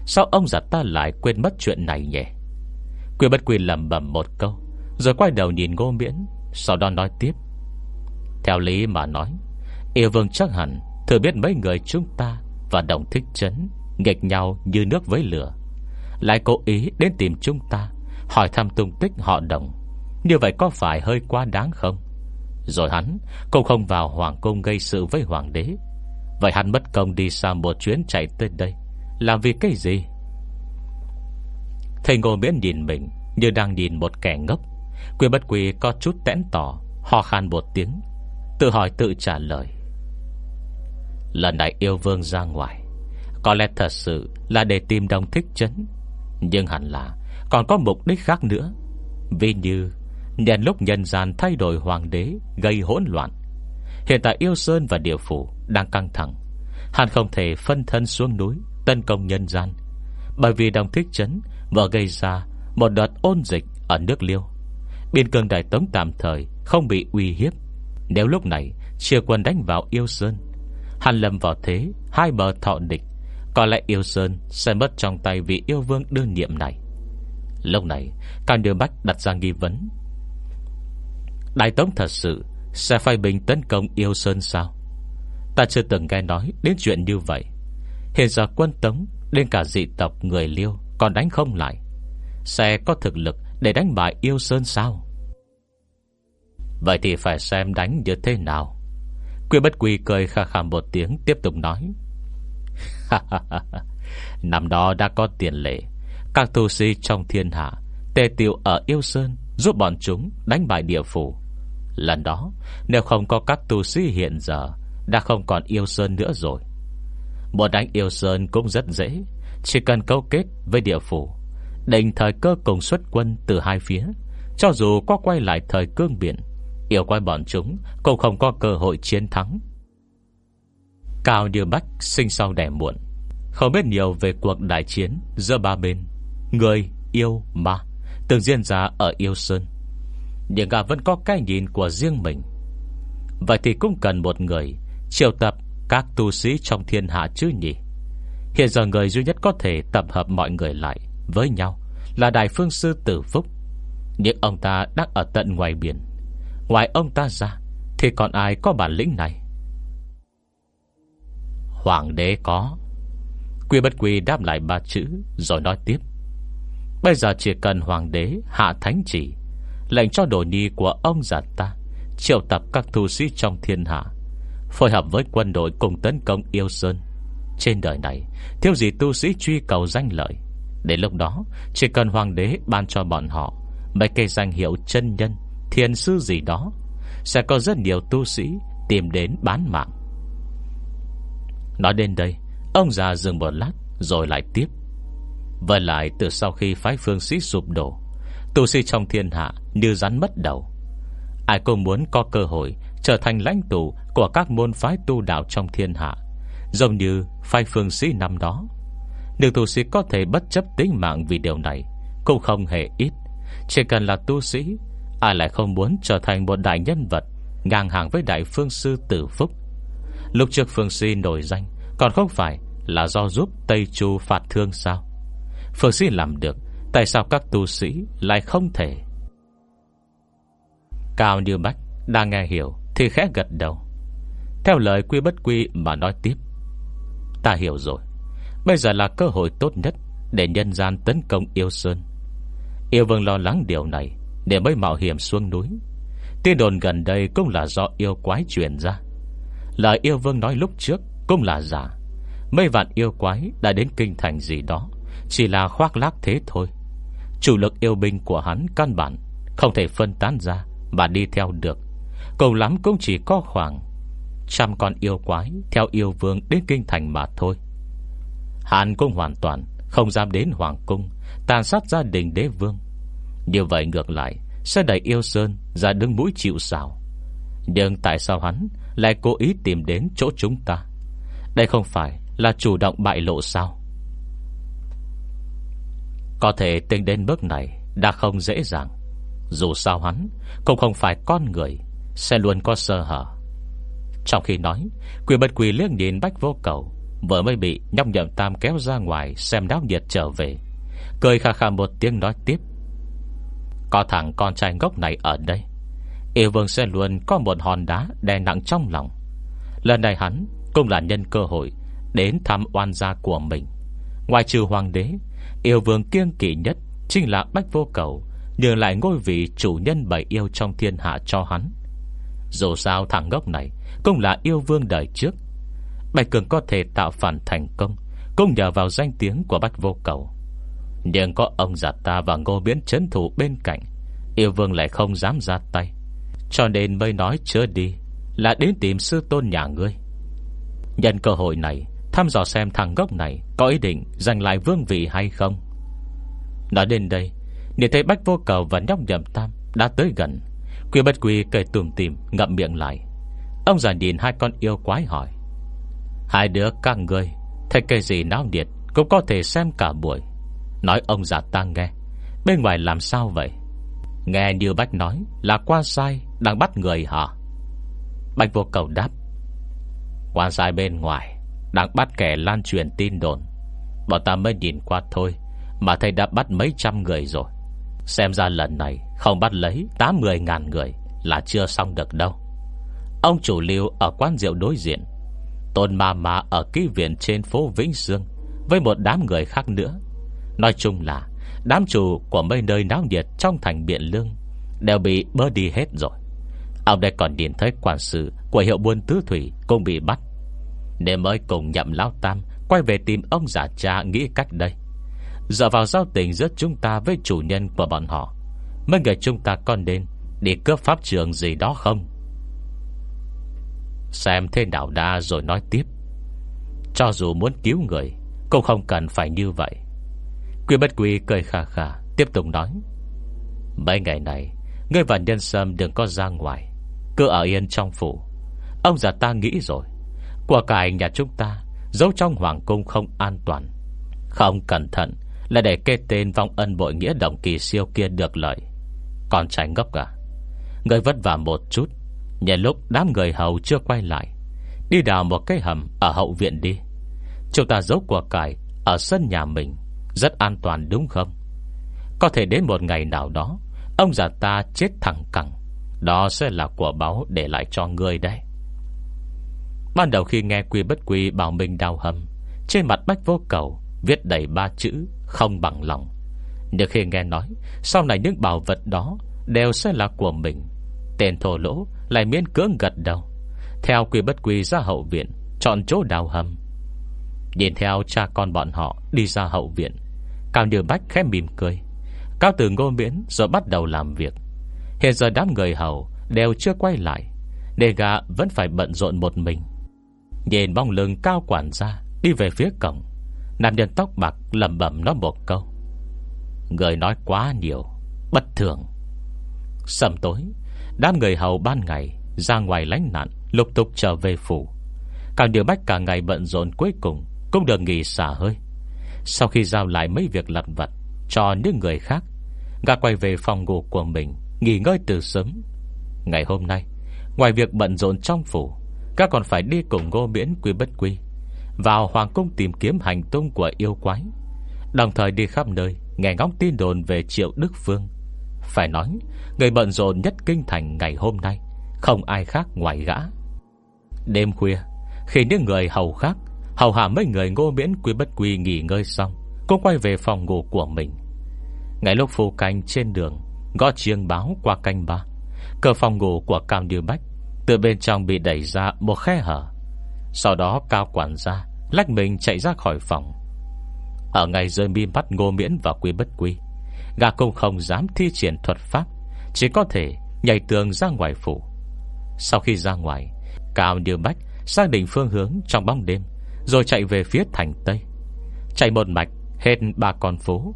Speaker 1: Sao ông già ta lại quên mất chuyện này nhỉ? Quyên bất quy lầm bầm một câu Rồi quay đầu nhìn ngô miễn Sau đó nói tiếp. Theo lý mà nói Yêu vương chắc hẳn Thừa biết mấy người chúng ta Và đồng thích chấn. Nghịch nhau như nước với lửa. Lại cố ý đến tìm chúng ta, Hỏi thăm tung tích họ đồng. Như vậy có phải hơi quá đáng không? Rồi hắn Cũng không vào hoàng cung gây sự với hoàng đế. Vậy hắn mất công đi xa một chuyến chạy tới đây, Làm vì cái gì? Thầy ngô miễn nhìn mình Như đang nhìn một kẻ ngốc. Quyền bất quỳ có chút tẽn tỏ, Ho khan một tiếng, Tự hỏi tự trả lời. Lần này yêu vương ra ngoài. Có lẽ thật sự là để tìm đồng thích chấn. Nhưng hẳn là Còn có mục đích khác nữa. Vì như, Nhân lúc nhân gian thay đổi hoàng đế, Gây hỗn loạn. Hiện tại yêu sơn và địa phủ Đang căng thẳng. Hắn không thể phân thân xuống núi, Tấn công nhân gian. Bởi vì đồng thích chấn Vừa gây ra một đợt ôn dịch ở nước liêu. Biên cương đại tống tạm thời Không bị uy hiếp. Nếu lúc này chia quân đánh vào yêu sơn Hàn lâm vào thế, Hai bờ thọ địch có lẽ yêu sơn sẽ mất trong tay vị yêu vương đương nhiệm này. Lúc này cao điều bách đặt ra nghi vấn. Đại Tống thật sự Sẽ phải bình tấn công yêu sơn sao? Ta chưa từng nghe nói Đến chuyện như vậy. Hiện giờ quân Tống Đến cả dị tộc người liêu Còn đánh không lại. Sẽ có thực lực để đánh bại yêu sơn sao? Vậy thì phải xem đánh như thế nào. Quy bất quy cười khà khà một tiếng, Tiếp tục nói. Năm đó đã có tiền lệ. Các tu sĩ trong thiên hạ, Tề tiêu ở yêu sơn, Giúp bọn chúng đánh bại địa phủ. Lần đó, Nếu không có các tu sĩ hiện giờ, Đã không còn yêu sơn nữa rồi. Một đánh yêu sơn cũng rất dễ. Chỉ cần câu kết với địa phủ, Định thời cơ cùng xuất quân từ hai phía. Cho dù có quay lại thời cương biển, Yêu quay bọn chúng Cũng không có cơ hội chiến thắng. Cao như Bách sinh sau đẻ muộn. Không biết nhiều về cuộc đại chiến Giữa ba bên. Người, yêu, ma Từng diễn ra ở Yêu Sơn. Nhưng gà vẫn có cái nhìn của riêng mình. Vậy thì cũng cần một người Triệu tập các tu sĩ trong thiên hạ chứ nhỉ? Hiện giờ người duy nhất có thể tập hợp mọi người lại Với nhau Là Đại Phương Sư Tử Phúc. Nhưng ông ta đang ở tận ngoài biển. Ngoài ông ta ra Thì còn ai có bản lĩnh này? Hoàng đế có. Quy bất quy đáp lại ba chữ, Rồi nói tiếp. Bây giờ chỉ cần hoàng đế hạ thánh chỉ, Lệnh cho đồ ni của ông già ta, Triệu tập các tu sĩ trong thiên hạ, Phối hợp với quân đội cùng tấn công yêu sơn. Trên đời này, Thiếu gì tu sĩ truy cầu danh lợi. Đến lúc đó, Chỉ cần hoàng đế ban cho bọn họ Mấy cây danh hiệu chân nhân Thiền sư gì đó, Sẽ có rất nhiều tu sĩ Tìm đến bán mạng. Nói đến đây, Ông già dừng một lát, Rồi lại tiếp. Và lại từ sau khi phái phương sĩ sụp đổ, Tu sĩ trong thiên hạ như rắn mất đầu. Ai cũng muốn có cơ hội Trở thành lãnh tụ Của các môn phái tu đạo trong thiên hạ, Giống như phái phương sĩ năm đó. Nếu tu sĩ có thể bất chấp tính mạng Vì điều này Cũng không hề ít. Chỉ cần là tu sĩ, Ai lại không muốn trở thành một đại nhân vật Ngang hàng với đại phương sư tử phúc. Lúc trước phương si nổi danh, Còn không phải là do giúp Tây Chu phạt thương sao? Phương si làm được, Tại sao các tu sĩ lại không thể? Cao như bách Đang nghe hiểu Thì khẽ gật đầu. Theo lời quy bất quy mà nói tiếp, Ta hiểu rồi. Bây giờ là cơ hội tốt nhất Để nhân gian tấn công yêu Sơn. Yêu vương lo lắng điều này để mới mạo hiểm xuống núi. Tiên đồn gần đây cũng là do yêu quái truyền ra. Lời yêu vương nói lúc trước, Cũng là giả. Mấy vạn yêu quái đã đến kinh thành gì đó, Chỉ là khoác lác thế thôi. Chủ lực yêu binh của hắn căn bản Không thể phân tán ra Mà đi theo được. Cầu lắm cũng chỉ có khoảng Trăm con yêu quái Theo yêu vương đến kinh thành mà thôi. Hắn cũng hoàn toàn Không dám đến hoàng cung, Tàn sát gia đình đế vương. Như vậy ngược lại, Sẽ đẩy yêu Sơn ra đứng mũi chịu xào Nhưng tại sao hắn lại cố ý tìm đến chỗ chúng ta. Đây không phải là chủ động bại lộ sao? Có thể tính đến bước này Đã không dễ dàng. Dù sao hắn Cũng không phải con người, Sẽ luôn có sơ hở. Trong khi nói quỳ bật quỳ liếc nhìn bách vô cầu, Vừa mới bị nhóc nhậm tam kéo ra ngoài Xem đáo nhiệt trở về. Cười khà khà một tiếng nói tiếp. Có thằng con trai ngốc này ở đây. Yêu vương sẽ luôn có một hòn đá Đè nặng trong lòng. Lần này hắn cũng là nhân cơ hội Đến thăm oan gia của mình. Ngoài trừ hoàng đế Yêu vương kiêng kỵ nhất Chính là Bách Vô Cầu, Nhường lại ngôi vị chủ nhân bảy yêu trong thiên hạ cho hắn. Dù sao thằng ngốc này Cũng là yêu vương đời trước. Bạch Cường có thể tạo phản thành công, Cũng nhờ vào danh tiếng của Bách Vô Cầu. Nhưng có ông già ta và ngô biến chấn thủ bên cạnh Yêu vương lại không dám ra tay. Cho nên mới nói chưa đi, Là đến tìm sư tôn nhà ngươi. Nhân cơ hội này, Thăm dò xem thằng gốc này Có ý định giành lại vương vị hay không. Nói đến đây, Nhìn thấy Bách Vô Cầu và nhóc nhầm tam Đã tới gần, Quy bất quy cười tùm tìm ngậm miệng lại. Ông già nhìn hai con yêu quái hỏi, Hai đứa các người Thấy cây gì náo nhiệt Cũng có thể xem cả buổi. Nói ông già ta nghe, Bên ngoài làm sao vậy? Nghe như Bách nói là quan sai đang bắt người hả? Bạch vô cầu đáp. Quan sai bên ngoài, Đang bắt kẻ lan truyền tin đồn. Bọn ta mới nhìn qua thôi, Mà thầy đã bắt mấy trăm người rồi. Xem ra lần này Không bắt lấy 80 ngàn người Là chưa xong được đâu. Ông chủ lưu ở quán rượu đối diện, Tôn ma ma ở ký viện trên phố Vĩnh Dương Với một đám người khác nữa. Nói chung là, Đám chủ của mấy nơi náo nhiệt Trong thành Biện Lương Đều bị bơ đi hết rồi. Ông đây còn nhìn thấy quản sự Của hiệu buôn tứ thủy cũng bị bắt. Nên mới cùng nhậm lão tam Quay về tìm ông giả cha nghĩ cách đây. Dựa vào giao tình giữa chúng ta Với chủ nhân của bọn họ, Mấy người chúng ta còn đến Đi cướp pháp trường gì đó không? Xem thế nào đã rồi nói tiếp. Cho dù muốn cứu người, Cũng không cần phải như vậy. Quy bất quy cười khà khà, Tiếp tục nói. Mấy ngày này, Ngươi và nhân sâm đừng có ra ngoài. Cứ ở yên trong phủ. Ông già ta nghĩ rồi. Của cải nhà chúng ta, Giấu trong hoàng cung không an toàn. Không cẩn thận Là để kê tên vong ân bội nghĩa đồng kỳ siêu kia được lợi. Còn trái ngốc à Ngươi vất vả một chút, Nhờ lúc đám người hầu chưa quay lại, Đi đào một cái hầm ở hậu viện đi. Chúng ta giấu của cải Ở sân nhà mình, Rất an toàn đúng không? Có thể đến một ngày nào đó, Ông già ta chết thẳng cẳng. Đó sẽ là của báo để lại cho người đây Ban đầu khi nghe quy bất quy bảo mình đau hầm, Trên mặt bách vô cầu Viết đầy ba chữ Không bằng lòng. Nhưng khi nghe nói, Sau này những bảo vật đó Đều sẽ là của mình. Tên thổ lỗ lại miễn cưỡng gật đầu. Theo quy bất quy ra hậu viện, Chọn chỗ đào hầm. Nhìn theo cha con bọn họ đi ra hậu viện, Cao Như Bách khẽ mỉm cười. Cao từ ngô miễn rồi bắt đầu làm việc. Hiện giờ đám người hầu Đều chưa quay lại Đề gà vẫn phải bận rộn một mình. Nhìn bóng lưng cao quản ra Đi về phía cổng Nam nhân tóc bạc lầm bẩm nói một câu. Người nói quá nhiều, Bất thường. Sầm tối, Đám người hầu ban ngày Ra ngoài lánh nạn, Lục tục trở về phủ. Càng điều bách cả ngày bận rộn cuối cùng Cũng được nghỉ xả hơi. Sau khi giao lại mấy việc lặt vặt Cho những người khác Gà quay về phòng ngủ của mình Nghỉ ngơi từ sớm. Ngày hôm nay, Ngoài việc bận rộn trong phủ, Các còn phải đi cùng ngô miễn quy bất quy, Vào hoàng cung tìm kiếm hành tung của yêu quái. Đồng thời đi khắp nơi, Nghe ngóng tin đồn về triệu Đức Phương Phải nói, Người bận rộn nhất kinh thành ngày hôm nay, Không ai khác ngoài gã. Đêm khuya, Khi những người hầu khác, Hầu hạ mấy người ngô miễn quy bất quy nghỉ ngơi xong, Cũng quay về phòng ngủ của mình. Ngày lúc phu canh trên đường Gõ chiêng báo qua canh ba. Cửa phòng ngủ của Cao Như Bách Từ bên trong bị đẩy ra một khe hở. Sau đó Cao quản gia Lách mình chạy ra khỏi phòng. Ở ngày rơi mi bắt ngô miễn và quy bất quy Gà cũng không dám thi triển thuật pháp, Chỉ có thể nhảy tường ra ngoài phủ. Sau khi ra ngoài, Cao Như Bách xác định phương hướng trong bóng đêm, Rồi chạy về phía thành Tây. Chạy một mạch hết ba con phố.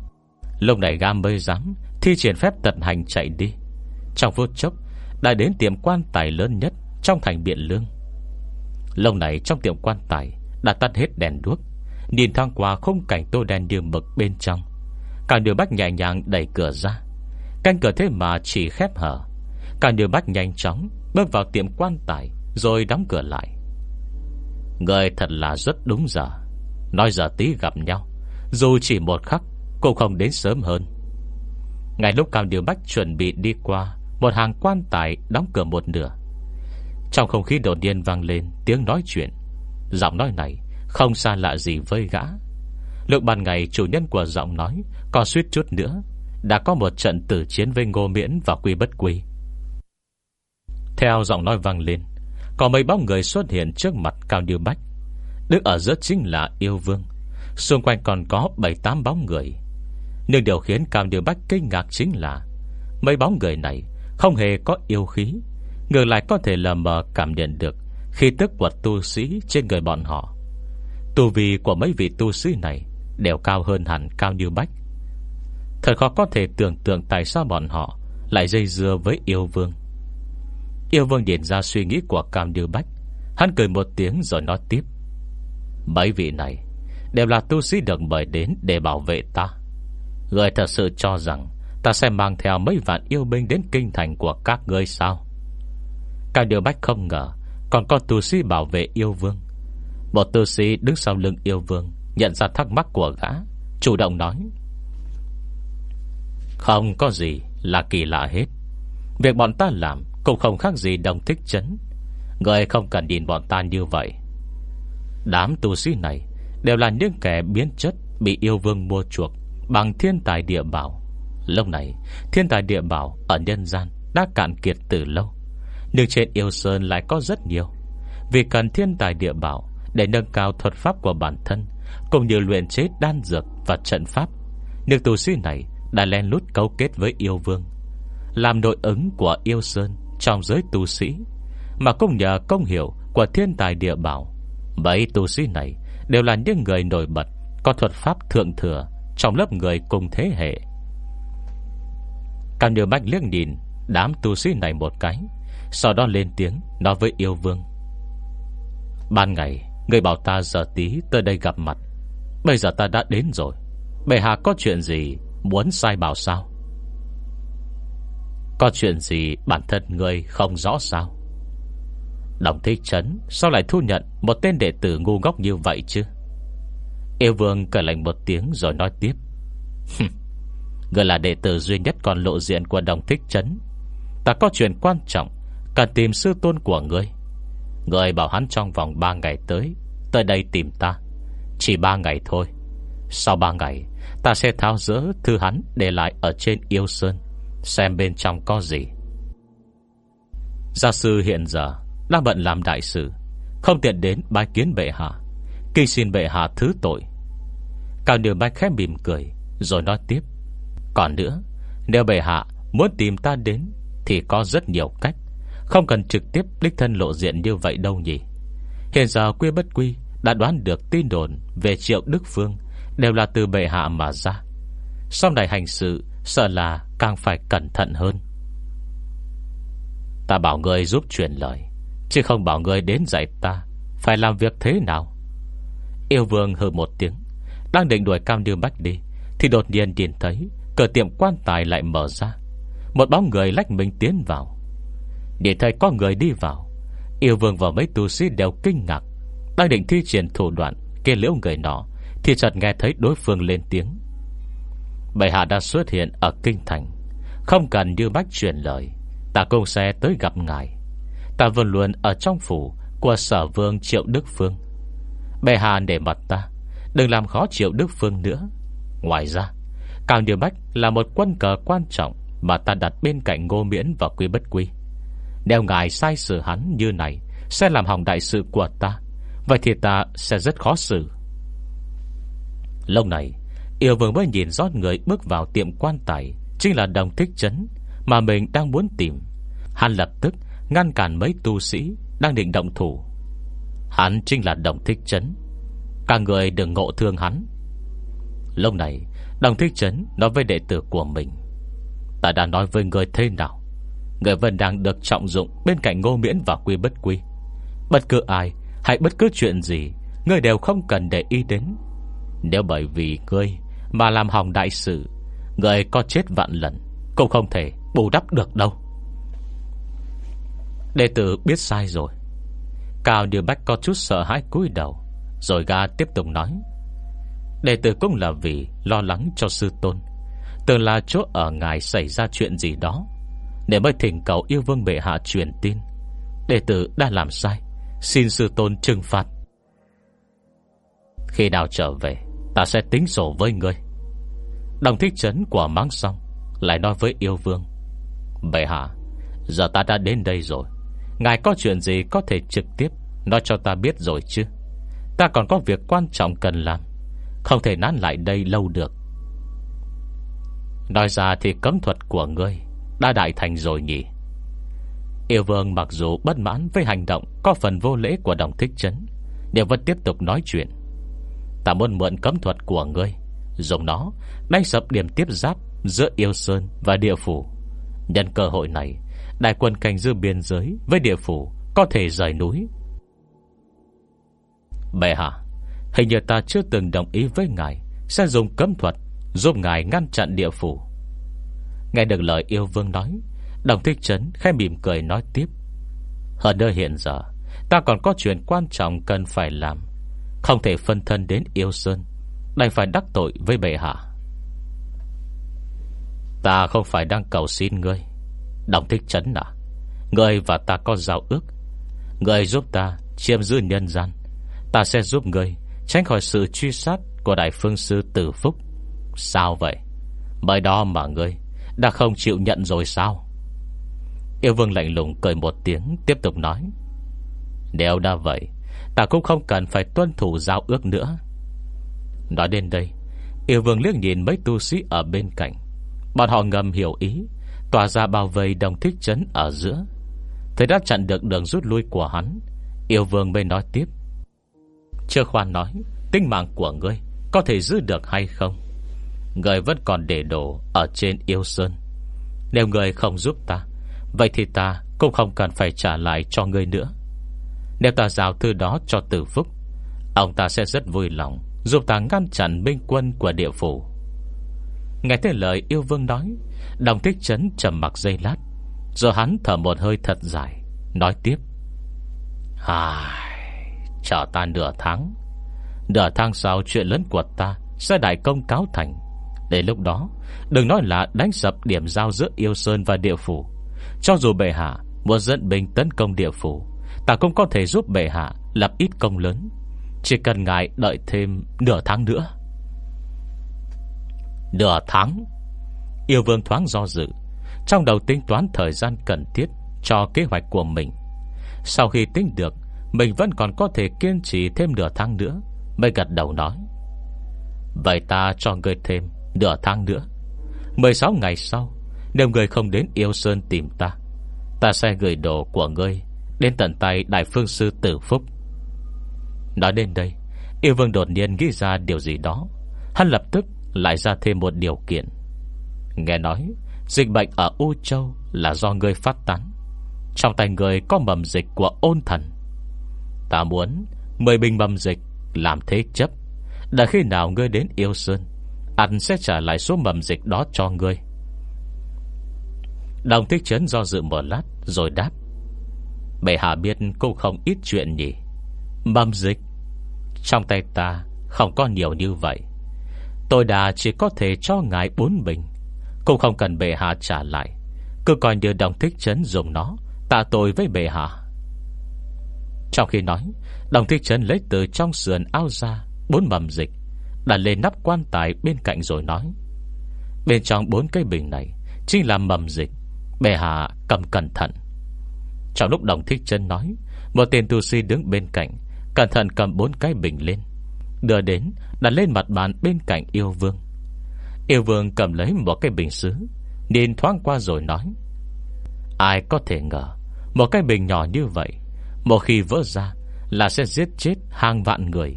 Speaker 1: Lúc này gam mới dám Thi triển phép tận hành chạy đi. Trong vô chốc, Đã đến tiệm quan tài lớn nhất Trong thành Biện Lương. Lâu này trong tiệm quan tài Đã tắt hết đèn đuốc, Nhìn thang qua không cảnh tô đen như mực bên trong. Cả điều bách nhẹ nhàng đẩy cửa ra Canh cửa thế mà chỉ khép hở. Cả điều bách nhanh chóng Bước vào tiệm quan tài Rồi đóng cửa lại. Người thật là rất đúng giờ. Nói giờ tí gặp nhau, Dù chỉ một khắc Cũng không đến sớm hơn. Ngay lúc Cao Điều Bách chuẩn bị đi qua, Một hàng quan tài đóng cửa một nửa. Trong không khí đột nhiên vang lên Tiếng nói chuyện. Giọng nói này không xa lạ gì với gã. Lượng ban ngày chủ nhân của giọng nói Còn suýt chút nữa, Đã có một trận tử chiến với ngô miễn và quy bất quy. Theo giọng nói vang lên, Có mấy bóng người xuất hiện trước mặt Cao điều Bách. Đứng ở giữa chính là yêu vương. Xung quanh còn có 7-8 bóng người. Nhưng điều khiến Cam Điều Bách kinh ngạc chính là Mấy bóng người này Không hề có yêu khí, Ngược lại có thể lờ mờ cảm nhận được Khi tức của tu sĩ trên người bọn họ. Tu vi của mấy vị tu sĩ này Đều cao hơn hẳn Cao Như Bách. Thật khó có thể tưởng tượng Tại sao bọn họ lại dây dưa với yêu vương. Yêu vương điền ra suy nghĩ của Cao Như Bách, Hắn cười một tiếng rồi nói tiếp. Mấy vị này Đều là tu sĩ được mời đến để bảo vệ ta. Người thật sự cho rằng Ta sẽ mang theo mấy vạn yêu binh Đến kinh thành của các ngươi sao? Cao Điều Bách không ngờ, Còn có tu sĩ bảo vệ yêu vương. Một tu sĩ đứng sau lưng yêu vương, Nhận ra thắc mắc của gã, Chủ động nói. Không có gì là kỳ lạ hết. Việc bọn ta làm Cũng không khác gì đồng thích chấn. Người không cần nhìn bọn ta như vậy. Đám tu sĩ này Đều là những kẻ biến chất Bị yêu vương mua chuộc. Bằng thiên tài địa bảo. Lúc này, thiên tài địa bảo ở nhân gian Đã cạn kiệt từ lâu. Nhưng trên yêu sơn lại có rất nhiều. Vì cần thiên tài địa bảo Để nâng cao thuật pháp của bản thân, Cũng như luyện chế đan dược và trận pháp Nước tù sĩ này Đã len lút cấu kết với yêu vương, Làm nội ứng của yêu sơn Trong giới tu sĩ, Mà cũng nhờ công hiệu của thiên tài địa bảo. Bảy tu sĩ này Đều là những người nổi bật, Có thuật pháp thượng thừa trong lớp người cùng thế hệ. Càng điều bách liếc nhìn, Đám tu sĩ này một cái, Sau đó lên tiếng nói với yêu vương. Ban ngày, Người bảo ta giờ tí tới đây gặp mặt. Bây giờ ta đã đến rồi. Bệ hạ có chuyện gì Muốn sai bảo sao? Có chuyện gì bản thân người không rõ sao? Đồng thích chấn Sao lại thu nhận Một tên đệ tử ngu ngốc như vậy chứ? Yêu vương cởi lạnh một tiếng rồi nói tiếp. Người là đệ tử duy nhất còn lộ diện của đồng thích chấn. Ta có chuyện quan trọng, Cần tìm sư tôn của ngươi. Người bảo hắn trong vòng 3 ngày tới Tới đây tìm ta. Chỉ 3 ngày thôi. Sau 3 ngày, Ta sẽ tháo rỡ thư hắn Để lại ở trên yêu sơn, Xem bên trong có gì. Gia sư hiện giờ Đang bận làm đại sự, Không tiện đến bái kiến bệ hạ. Kỳ xin bệ hạ thứ tội. Cao điều bách khẽ mỉm cười, Rồi nói tiếp. Còn nữa, Nếu bệ hạ muốn tìm ta đến Thì có rất nhiều cách. Không cần trực tiếp đích thân lộ diện như vậy đâu nhỉ. Hiện giờ quy bất quy Đã đoán được tin đồn Về triệu Đức Phương Đều là từ bệ hạ mà ra. Sau này hành sự, Sợ là càng phải cẩn thận hơn. Ta bảo người giúp truyền lời, Chứ không bảo người đến dạy ta, Phải làm việc thế nào? Yêu vương hừ một tiếng. Đang định đuổi Cao Như Bách đi, Thì đột nhiên nhìn thấy, Cửa tiệm quan tài lại mở ra. Một bóng người lách mình tiến vào. Để thấy có người đi vào, Yêu vương và mấy tu sĩ đều kinh ngạc. Đang định thi triển thủ đoạn Kê liễu người nọ, Thì chợt nghe thấy đối phương lên tiếng. Bệ hạ đã xuất hiện ở Kinh Thành, Không cần như bách truyền lời, Ta cũng sẽ tới gặp ngài. Ta vẫn luôn ở trong phủ Của sở vương Triệu Đức Phương. Bệ hạ để mặt ta Đừng làm khó chịu Đức Phương nữa. Ngoài ra, Cao Điều Bách là một quân cờ quan trọng Mà ta đặt bên cạnh Ngô Miễn và Quy Bất Quy. Nếu ngài sai xử hắn như này Sẽ làm hỏng đại sự của ta, Vậy thì ta sẽ rất khó xử. Lâu này, Yêu vương mới nhìn rót người bước vào tiệm quan tài, Chính là đồng thích chấn, Mà mình đang muốn tìm. Hắn lập tức ngăn cản mấy tu sĩ Đang định động thủ. Hắn chính là đồng thích chấn. Cả người đừng ngộ thương hắn. Lúc này Đồng thích chấn nói với đệ tử của mình. Ta đã nói với người thế nào? Người vẫn đang được trọng dụng Bên cạnh ngô miễn và quy bất quy. Bất cứ ai hay bất cứ chuyện gì Người đều không cần để ý đến. Nếu bởi vì ngươi Mà làm hỏng đại sự Người có chết vạn lần, Cũng không thể bù đắp được đâu. Đệ tử biết sai rồi. Cao Điều Bách có chút sợ hãi cúi đầu. Rồi ga tiếp tục nói. Đệ tử cũng là vì lo lắng cho sư tôn. Từng là chỗ ở ngài xảy ra chuyện gì đó, Để mới thỉnh cầu yêu vương bệ hạ truyền tin. Đệ tử đã làm sai, Xin sư tôn trừng phạt. Khi nào trở về, Ta sẽ tính sổ với ngươi. Đồng thích trấn quả mắng xong, Lại nói với yêu vương. Bệ hạ, Giờ ta đã đến đây rồi. Ngài có chuyện gì có thể trực tiếp Nói cho ta biết rồi chứ? Ta còn có việc quan trọng cần làm. Không thể nán lại đây lâu được. Nói ra thì cấm thuật của ngươi Đã đại thành rồi nhỉ? Yêu vương mặc dù bất mãn Với hành động có phần vô lễ của đồng thích chấn, Nhưng vẫn tiếp tục nói chuyện. Ta muốn mượn cấm thuật của ngươi, Dùng nó đánh sập điểm tiếp giáp Giữa yêu sơn và địa phủ. Nhân cơ hội này, Đại quân canh giữ biên giới với địa phủ Có thể rời núi Bệ hạ, Hình như ta chưa từng đồng ý với ngài, Sẽ dùng cấm thuật Giúp ngài ngăn chặn địa phủ. Nghe được lời yêu vương nói, Đồng thích trấn khai mỉm cười nói tiếp. Hơn nơi hiện giờ, Ta còn có chuyện quan trọng cần phải làm. Không thể phân thân đến yêu sơn, Đành phải đắc tội với bệ hạ. Ta không phải đang cầu xin ngươi, Đồng thích trấn à? Ngươi và ta có giao ước. Ngươi giúp ta chiêm giữ nhân gian. Ta sẽ giúp ngươi Tránh khỏi sự truy sát Của Đại Phương Sư Tử Phúc. Sao vậy? Bởi đó mà ngươi Đã không chịu nhận rồi sao? Yêu vương lạnh lùng cười một tiếng, Tiếp tục nói. Nếu đã vậy, Ta cũng không cần phải tuân thủ giao ước nữa. Nói đến đây, Yêu vương liếc nhìn mấy tu sĩ ở bên cạnh. Bọn họ ngầm hiểu ý, Tỏa ra bao vây đồng thích chấn ở giữa. Thấy đã chặn được đường rút lui của hắn, Yêu vương mới nói tiếp. Chưa khoan nói Tinh mạng của ngươi Có thể giữ được hay không? Ngươi vẫn còn để đổ Ở trên yêu sơn. Nếu ngươi không giúp ta, Vậy thì ta cũng không cần phải trả lại cho ngươi nữa. Nếu ta giao thư đó cho tử phúc, Ông ta sẽ rất vui lòng Giúp ta ngăn chặn minh quân của địa phủ. Nghe thấy lời yêu vương nói, Đồng thích chấn trầm mặc dây lát, Rồi hắn thở một hơi thật dài, Nói tiếp. Hài! Chờ ta nửa tháng. Nửa tháng sau chuyện lớn của ta Sẽ đại công cáo thành. Đến lúc đó, Đừng nói là đánh sập điểm giao giữa yêu sơn và địa phủ. Cho dù bệ hạ Muốn dẫn binh tấn công địa phủ, Ta cũng có thể giúp bệ hạ Lập ít công lớn. Chỉ cần ngài đợi thêm nửa tháng nữa. Nửa tháng? Yêu vương thoáng do dự, Trong đầu tính toán thời gian cần thiết Cho kế hoạch của mình. Sau khi tính được mình vẫn còn có thể kiên trì thêm nửa tháng nữa. Mới gật đầu nói, Vậy ta cho người thêm Nửa tháng nữa. 16 ngày sau, Nếu người không đến Yêu Sơn tìm ta Ta sẽ gửi đồ của ngươi Đến tận tay Đại Phương Sư Tử Phúc. Nói đến đây, Yêu Vương đột nhiên nghĩ ra điều gì đó. Hắn lập tức lại ra thêm một điều kiện. Nghe nói, Dịch bệnh ở U Châu Là do ngươi phát tán. Trong tay người có mầm dịch của ôn thần. Ta muốn Mời bình mầm dịch Làm thế chấp. Đã khi nào ngươi đến Yêu Sơn Anh sẽ trả lại số mầm dịch đó cho ngươi. Đồng thích chấn do dự một lát Rồi đáp. Bệ hạ biết cô không ít chuyện nhỉ. Mầm dịch, Trong tay ta không có nhiều như vậy. Tôi đã chỉ có thể cho ngài bốn bình. Cũng không cần bệ hạ trả lại. Cứ coi như đồng thích chấn dùng nó, Tạ tội với bệ hạ. Trong khi nói, Đồng thích Trấn lấy từ trong sườn áo ra Bốn mầm dịch, Đặt lên nắp quan tài bên cạnh rồi nói, Bên trong bốn cây bình này Chính là mầm dịch bè hạ cầm cẩn thận. Trong lúc đồng thích chân nói, Một tên tu sĩ đứng bên cạnh Cẩn thận cầm bốn cái bình lên, Đưa đến đặt lên mặt bàn bên cạnh yêu vương. Yêu vương cầm lấy một cái bình xứ Nhìn thoáng qua rồi nói, Ai có thể ngờ, Một cái bình nhỏ như vậy một khi vỡ ra Là sẽ giết chết hàng vạn người.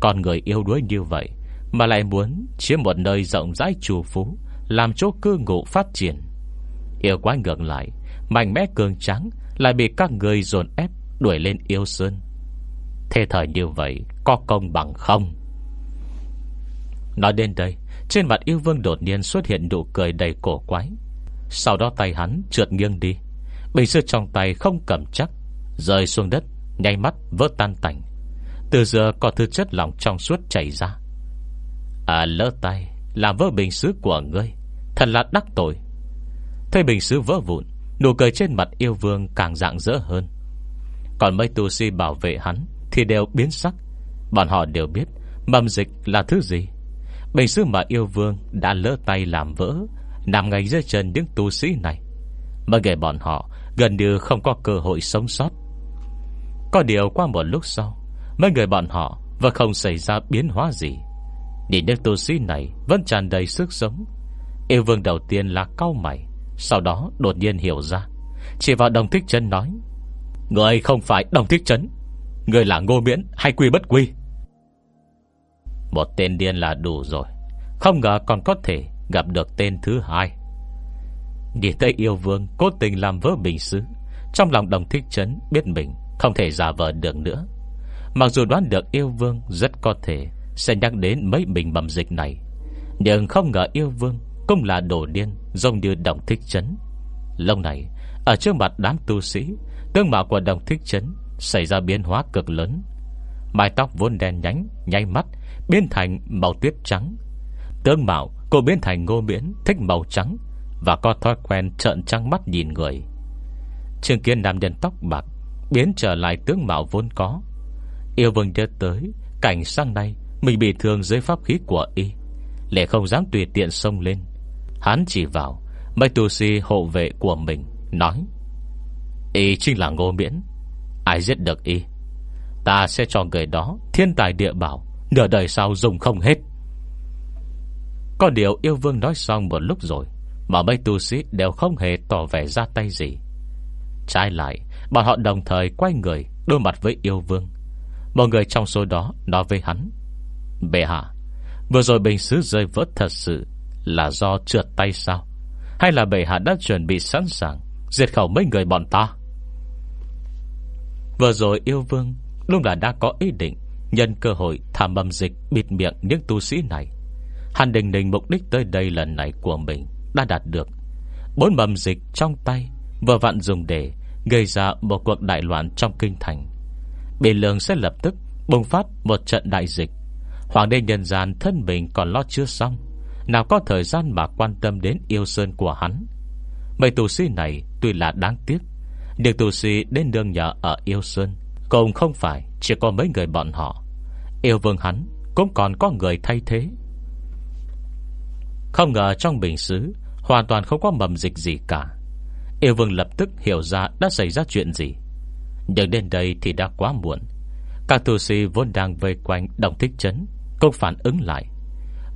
Speaker 1: Còn người yêu đuối như vậy Mà lại muốn chiếm một nơi rộng rãi trù phú, Làm chỗ cư ngụ phát triển. Yêu quái ngược lại, Mạnh mẽ cường trắng Lại bị các người dồn ép Đuổi lên yêu sơn. Thế thời như vậy Có công bằng không? Nói đến đây, Trên mặt yêu vương đột nhiên xuất hiện nụ cười đầy cổ quái. Sau đó tay hắn trượt nghiêng đi, Bình sư trong tay không cầm chắc Rơi xuống đất Nhanh mắt vỡ tan tành. Từ giờ có thứ chất lỏng trong suốt chảy ra. À lỡ tay, Làm vỡ bình sứ của ngươi. Thật là đắc tội. Thấy bình sứ vỡ vụn, Nụ cười trên mặt yêu vương càng dạng dỡ hơn. Còn mấy tu sĩ bảo vệ hắn Thì đều biến sắc. Bọn họ đều biết Mầm dịch là thứ gì. Bình sư mà yêu vương đã lỡ tay làm vỡ, Nằm ngay dưới chân những tu sĩ này. Mà gây bọn họ Gần như không có cơ hội sống sót. Có điều qua một lúc sau, Mấy người bọn họ Và không xảy ra biến hóa gì. Nhìn những tu sĩ này Vẫn tràn đầy sức sống. Yêu vương đầu tiên là cao mày, Sau đó đột nhiên hiểu ra. Chỉ vào đồng thích chân nói, Người không phải đồng thích chấn Người là ngô miễn hay quy bất quy? Một tên điên là đủ rồi, Không ngờ còn có thể Gặp được tên thứ hai. Nhìn thấy yêu vương Cố tình làm vỡ bình xứ, Trong lòng đồng thích chấn biết mình không thể giả vờ được nữa. Mặc dù đoán được yêu vương rất có thể Sẽ nhắc đến mấy bình mầm dịch này, Nhưng không ngờ yêu vương Cũng là đồ điên, Giống như đồng thích chấn. Lâu này, Ở trước mặt đám tu sĩ Tương mạo của đồng thích chấn Xảy ra biến hóa cực lớn. Mái tóc vốn đen nhánh, Nháy mắt, Biến thành màu tuyết trắng. Tương mạo cô biến thành ngô miễn, Thích màu trắng Và có thói quen trợn trắng mắt nhìn người. Trường kiến nam nhân tóc bạc Biến trở lại tướng mạo vốn có. Yêu vương nhớ tới, Cảnh sang nay, Mình bị thương dưới pháp khí của y Lệ không dám tùy tiện xông lên. Hắn chỉ vào Mấy tu si hộ vệ của mình, Nói, Y chính là ngô miễn. Ai giết được y? Ta sẽ cho người đó thiên tài địa bảo, Nửa đời sau dùng không hết. Có điều yêu vương nói xong một lúc rồi, Mà mấy tu sĩ đều không hề tỏ vẻ ra tay gì. Trái lại Bọn họ đồng thời quay người Đối mặt với yêu vương. Một người trong số đó nói với hắn, Bệ hạ, Vừa rồi bình xứ rơi vỡ thật sự Là do trượt tay sao? Hay là bệ hạ đã chuẩn bị sẵn sàng Diệt khẩu mấy người bọn ta? Vừa rồi yêu vương Lúc là đã có ý định Nhân cơ hội thảm âm dịch bịt miệng những tu sĩ này. Hàn Đình Đình mục đích tới đây lần này của mình Đã đạt được. Bốn mầm dịch trong tay Vừa vặn dùng để Gây ra một cuộc đại loạn trong kinh thành. Bề lương sẽ lập tức Bùng phát một trận đại dịch. Hoàng đế nhân gian thân mình còn lo chưa xong. Nào có thời gian mà quan tâm đến yêu sơn của hắn. Mấy tù sĩ này tuy là đáng tiếc, Nhưng tù sĩ đến nương nhờ ở yêu sơn Cũng không phải chỉ có mấy người bọn họ. Yêu vương hắn Cũng còn có người thay thế. Không ngờ trong bình xứ Hoàn toàn không có mầm dịch gì cả. Yêu vương lập tức hiểu ra Đã xảy ra chuyện gì. Nhưng đến đây thì đã quá muộn. Các tu sĩ vốn đang vây quanh Đồng thích chấn, Cũng phản ứng lại.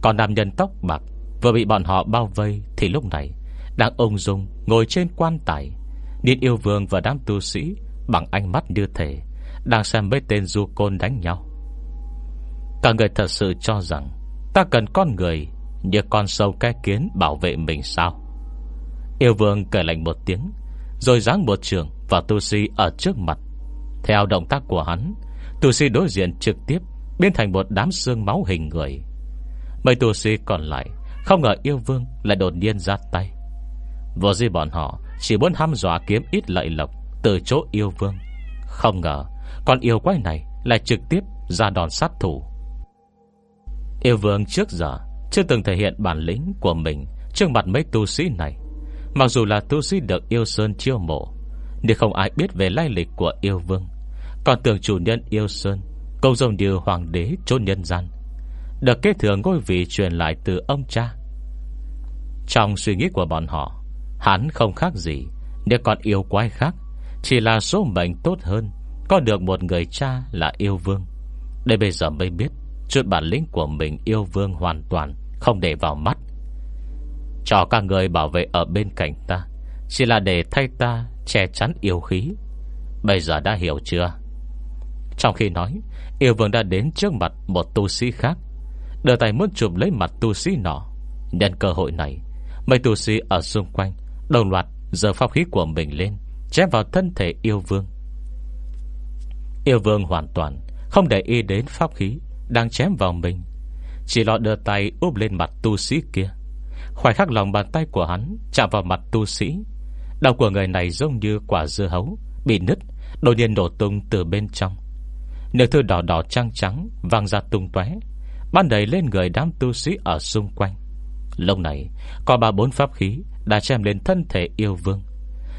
Speaker 1: Còn nam nhân tóc bạc Vừa bị bọn họ bao vây Thì lúc này Đang ung dung ngồi trên quan tài. Điện yêu vương và đám tu sĩ Bằng ánh mắt như thể Đang xem mấy tên du côn đánh nhau. Cả người thật sự cho rằng Ta cần con người Như con sâu cái kiến bảo vệ mình sao? Yêu vương cười lạnh một tiếng, Rồi giáng một trường Vào tu sĩ ở trước mặt. Theo động tác của hắn, Tu sĩ đối diện trực tiếp, Biến thành một đám xương máu hình người. Mấy tu sĩ còn lại, Không ngờ yêu vương lại đột nhiên ra tay. Vô gì bọn họ Chỉ muốn ham dọa kiếm ít lợi lộc Từ chỗ yêu vương. Không ngờ, Con yêu quái này lại trực tiếp ra đòn sát thủ. Yêu vương trước giờ Chưa từng thể hiện bản lĩnh của mình Trước mặt mấy tu sĩ này. Mặc dù là tu sĩ được yêu Sơn chiêu mộ, Nhưng không ai biết về lai lịch của yêu vương. Còn tưởng chủ nhân yêu Sơn Công dòng như hoàng đế chôn nhân gian. Được kế thừa ngôi vị truyền lại từ ông cha. Trong suy nghĩ của bọn họ, Hắn không khác gì Nếu còn yêu quái khác, Chỉ là số mệnh tốt hơn, Có được một người cha là yêu vương. Đây bây giờ mới biết, Chuyện bản lĩnh của mình yêu vương hoàn toàn Không để vào mắt. Cho các người bảo vệ ở bên cạnh ta. Chỉ là để thay ta Che chắn yêu khí. Bây giờ đã hiểu chưa? Trong khi nói, Yêu vương đã đến trước mặt một tu sĩ khác. Đưa tay muốn chụp lấy mặt tu sĩ nọ. Nhân cơ hội này, Mấy tu sĩ ở xung quanh Đồng loạt giờ pháp khí của mình lên, Chém vào thân thể yêu vương. Yêu vương hoàn toàn Không để ý đến pháp khí Đang chém vào mình. Chỉ lo đưa tay úp lên mặt tu sĩ kia. Khoảnh khắc lòng bàn tay của hắn Chạm vào mặt tu sĩ. Đầu của người này giống như quả dưa hấu Bị nứt, Đột nhiên nổ tung từ bên trong. Nước thư đỏ đỏ trăng trắng Vang ra tung tóe, Ban đầy lên người đám tu sĩ ở xung quanh. Lâu này, Có ba bốn pháp khí Đã chém lên thân thể yêu vương.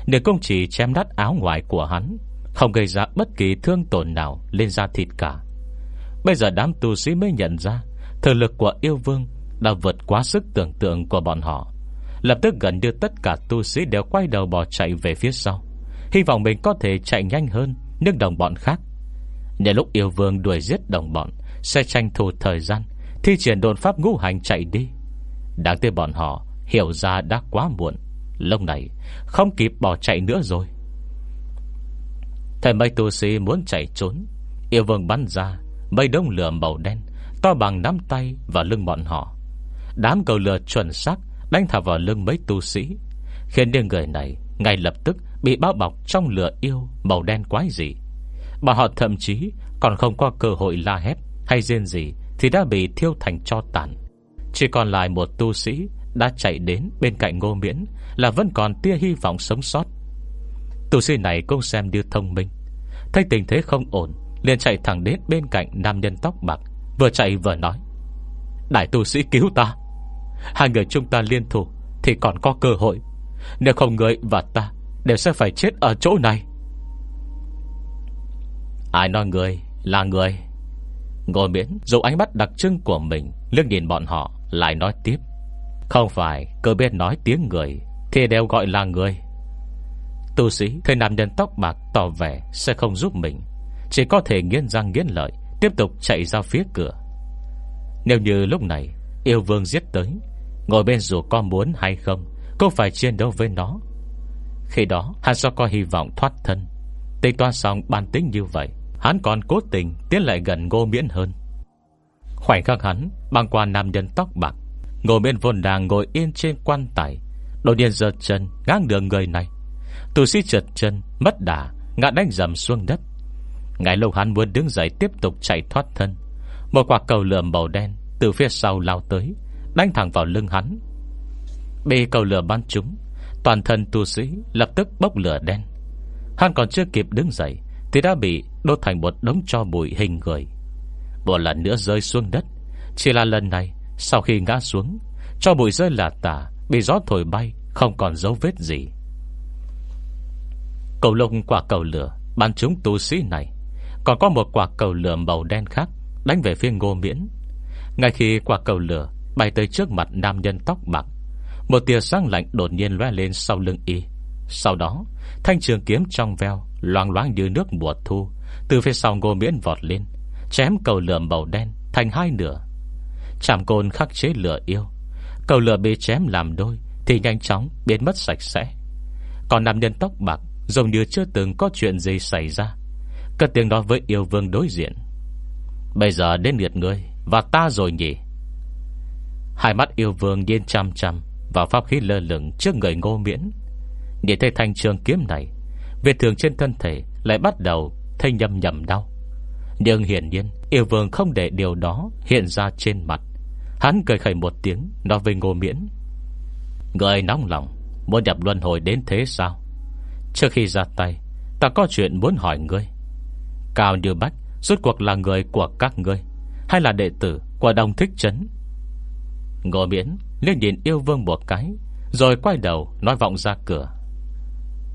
Speaker 1: Nếu công chỉ chém đắt áo ngoài của hắn, Không gây ra bất kỳ thương tổn nào Lên da thịt cả. Bây giờ đám tu sĩ mới nhận ra Thực lực của yêu vương đã vượt quá sức tưởng tượng của bọn họ. Lập tức gần như tất cả tu sĩ Đều quay đầu bỏ chạy về phía sau. Hy vọng mình có thể chạy nhanh hơn những đồng bọn khác. Để lúc yêu vương đuổi giết đồng bọn, Sẽ tranh thủ thời gian, Thi triển đồn pháp ngũ hành chạy đi. Đáng tiếc bọn họ hiểu ra đã quá muộn. Lúc này, Không kịp bỏ chạy nữa rồi. Thầy mây tu sĩ muốn chạy trốn, Yêu vương bắn ra Mây đông lửa màu đen, To bằng nắm tay và lưng bọn họ. Đám cầu lửa chuẩn xác Đánh thẳng vào lưng mấy tu sĩ. Khiến những người này ngay lập tức Bị bao bọc trong lửa yêu Màu đen quái dị. Mà họ thậm chí còn không có cơ hội la hét Hay riêng gì Thì đã bị thiêu thành cho tàn. Chỉ còn lại một tu sĩ Đã chạy đến bên cạnh ngô miễn Là vẫn còn tia hy vọng sống sót. Tu sĩ này cũng xem như thông minh. Thấy tình thế không ổn, liền chạy thẳng đến bên cạnh nam nhân tóc bạc, Vừa chạy vừa nói, Đại tu sĩ cứu ta Hai người chúng ta liên thủ Thì còn có cơ hội. Nếu không người và ta Đều sẽ phải chết ở chỗ này. Ai nói người là người? Ngồi miễn, dù ánh mắt đặc trưng của mình Lương nhìn bọn họ, lại nói tiếp. Không phải cơ biết nói tiếng người, Thì đều gọi là người. Tu sĩ thấy nam nhân tóc bạc tỏ vẻ Sẽ không giúp mình, Chỉ có thể nghiến răng nghiến lợi, Tiếp tục chạy ra phía cửa. Nếu như lúc này Yêu vương giết tới Ngồi bên dù có muốn hay không, Cũng phải chiến đấu với nó. Khi đó, hắn sẽ có hy vọng thoát thân. Tính toán xong bàn tính như vậy, Hắn còn cố tình tiến lại gần ngô miễn hơn. Khoảnh khắc hắn Băng qua nam nhân tóc bạc, Ngô miễn vốn đang ngồi yên trên quan tài, Đột nhiên giật chân ngang đường người này. Tù sĩ trượt chân, Mất đà, Ngã đánh dầm xuống đất. Ngày lâu hắn muốn đứng dậy tiếp tục chạy thoát thân, Một quả cầu lửa màu đen Từ phía sau lao tới Đánh thẳng vào lưng hắn. Bị cầu lửa bắn trúng, Toàn thân tu sĩ lập tức bốc lửa đen. Hắn còn chưa kịp đứng dậy Thì đã bị đốt thành một đống cho bụi hình người. Một lần nữa rơi xuống đất, Chỉ là lần này, Sau khi ngã xuống, Cho bụi rơi là tả, Bị gió thổi bay, Không còn dấu vết gì. Cầu lông quả cầu lửa Bắn trúng tu sĩ này. Còn có một quả cầu lửa màu đen khác Đánh về phía ngô miễn. Ngay khi quả cầu lửa Bay tới trước mặt nam nhân tóc bạc. Một tia sáng lạnh đột nhiên lóe lên sau lưng y. Sau đó, Thanh trường kiếm trong veo Loang loáng như nước mùa thu, Từ phía sau ngô miễn vọt lên, Chém cầu lửa màu đen thành hai nửa. Chạm côn khắc chế lửa yêu, Cầu lửa bị chém làm đôi Thì nhanh chóng biến mất sạch sẽ. Còn nam nhân tóc bạc dường như chưa từng có chuyện gì xảy ra, Cất tiếng nói với yêu vương đối diện. Bây giờ đến lượt ngươi Và ta rồi nhỉ? Hai mắt yêu vương nhìn chăm chăm Vào pháp khí lơ lửng trước người ngô miễn. Nhìn thấy thanh trường kiếm này, Vết thường trên thân thể Lại bắt đầu thay nhầm nhầm đau. Nhưng hiển nhiên, Yêu vương không để điều đó hiện ra trên mặt. Hắn cười khẩy một tiếng, Nói với ngô miễn. Người nóng lòng, Muốn nhập luân hồi đến thế sao? Trước khi ra tay, Ta có chuyện muốn hỏi ngươi. Cao Như Bách Rốt cuộc là người của các ngươi, Hay là đệ tử của đồng thích trấn Ngô miễn lên điện yêu vương một cái, Rồi quay đầu nói vọng ra cửa.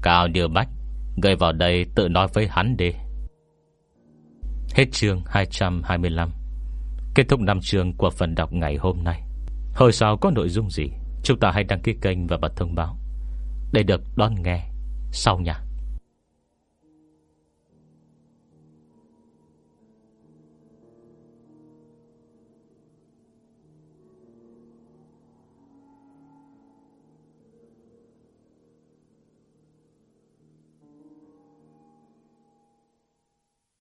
Speaker 1: Cao Như Bách, Người vào đây tự nói với hắn đi. Hết chương 225 Kết thúc năm chương của phần đọc ngày hôm nay. Hồi sau có nội dung gì, Chúng ta hãy đăng ký kênh và bật thông báo. Để được đón nghe. Sau nha.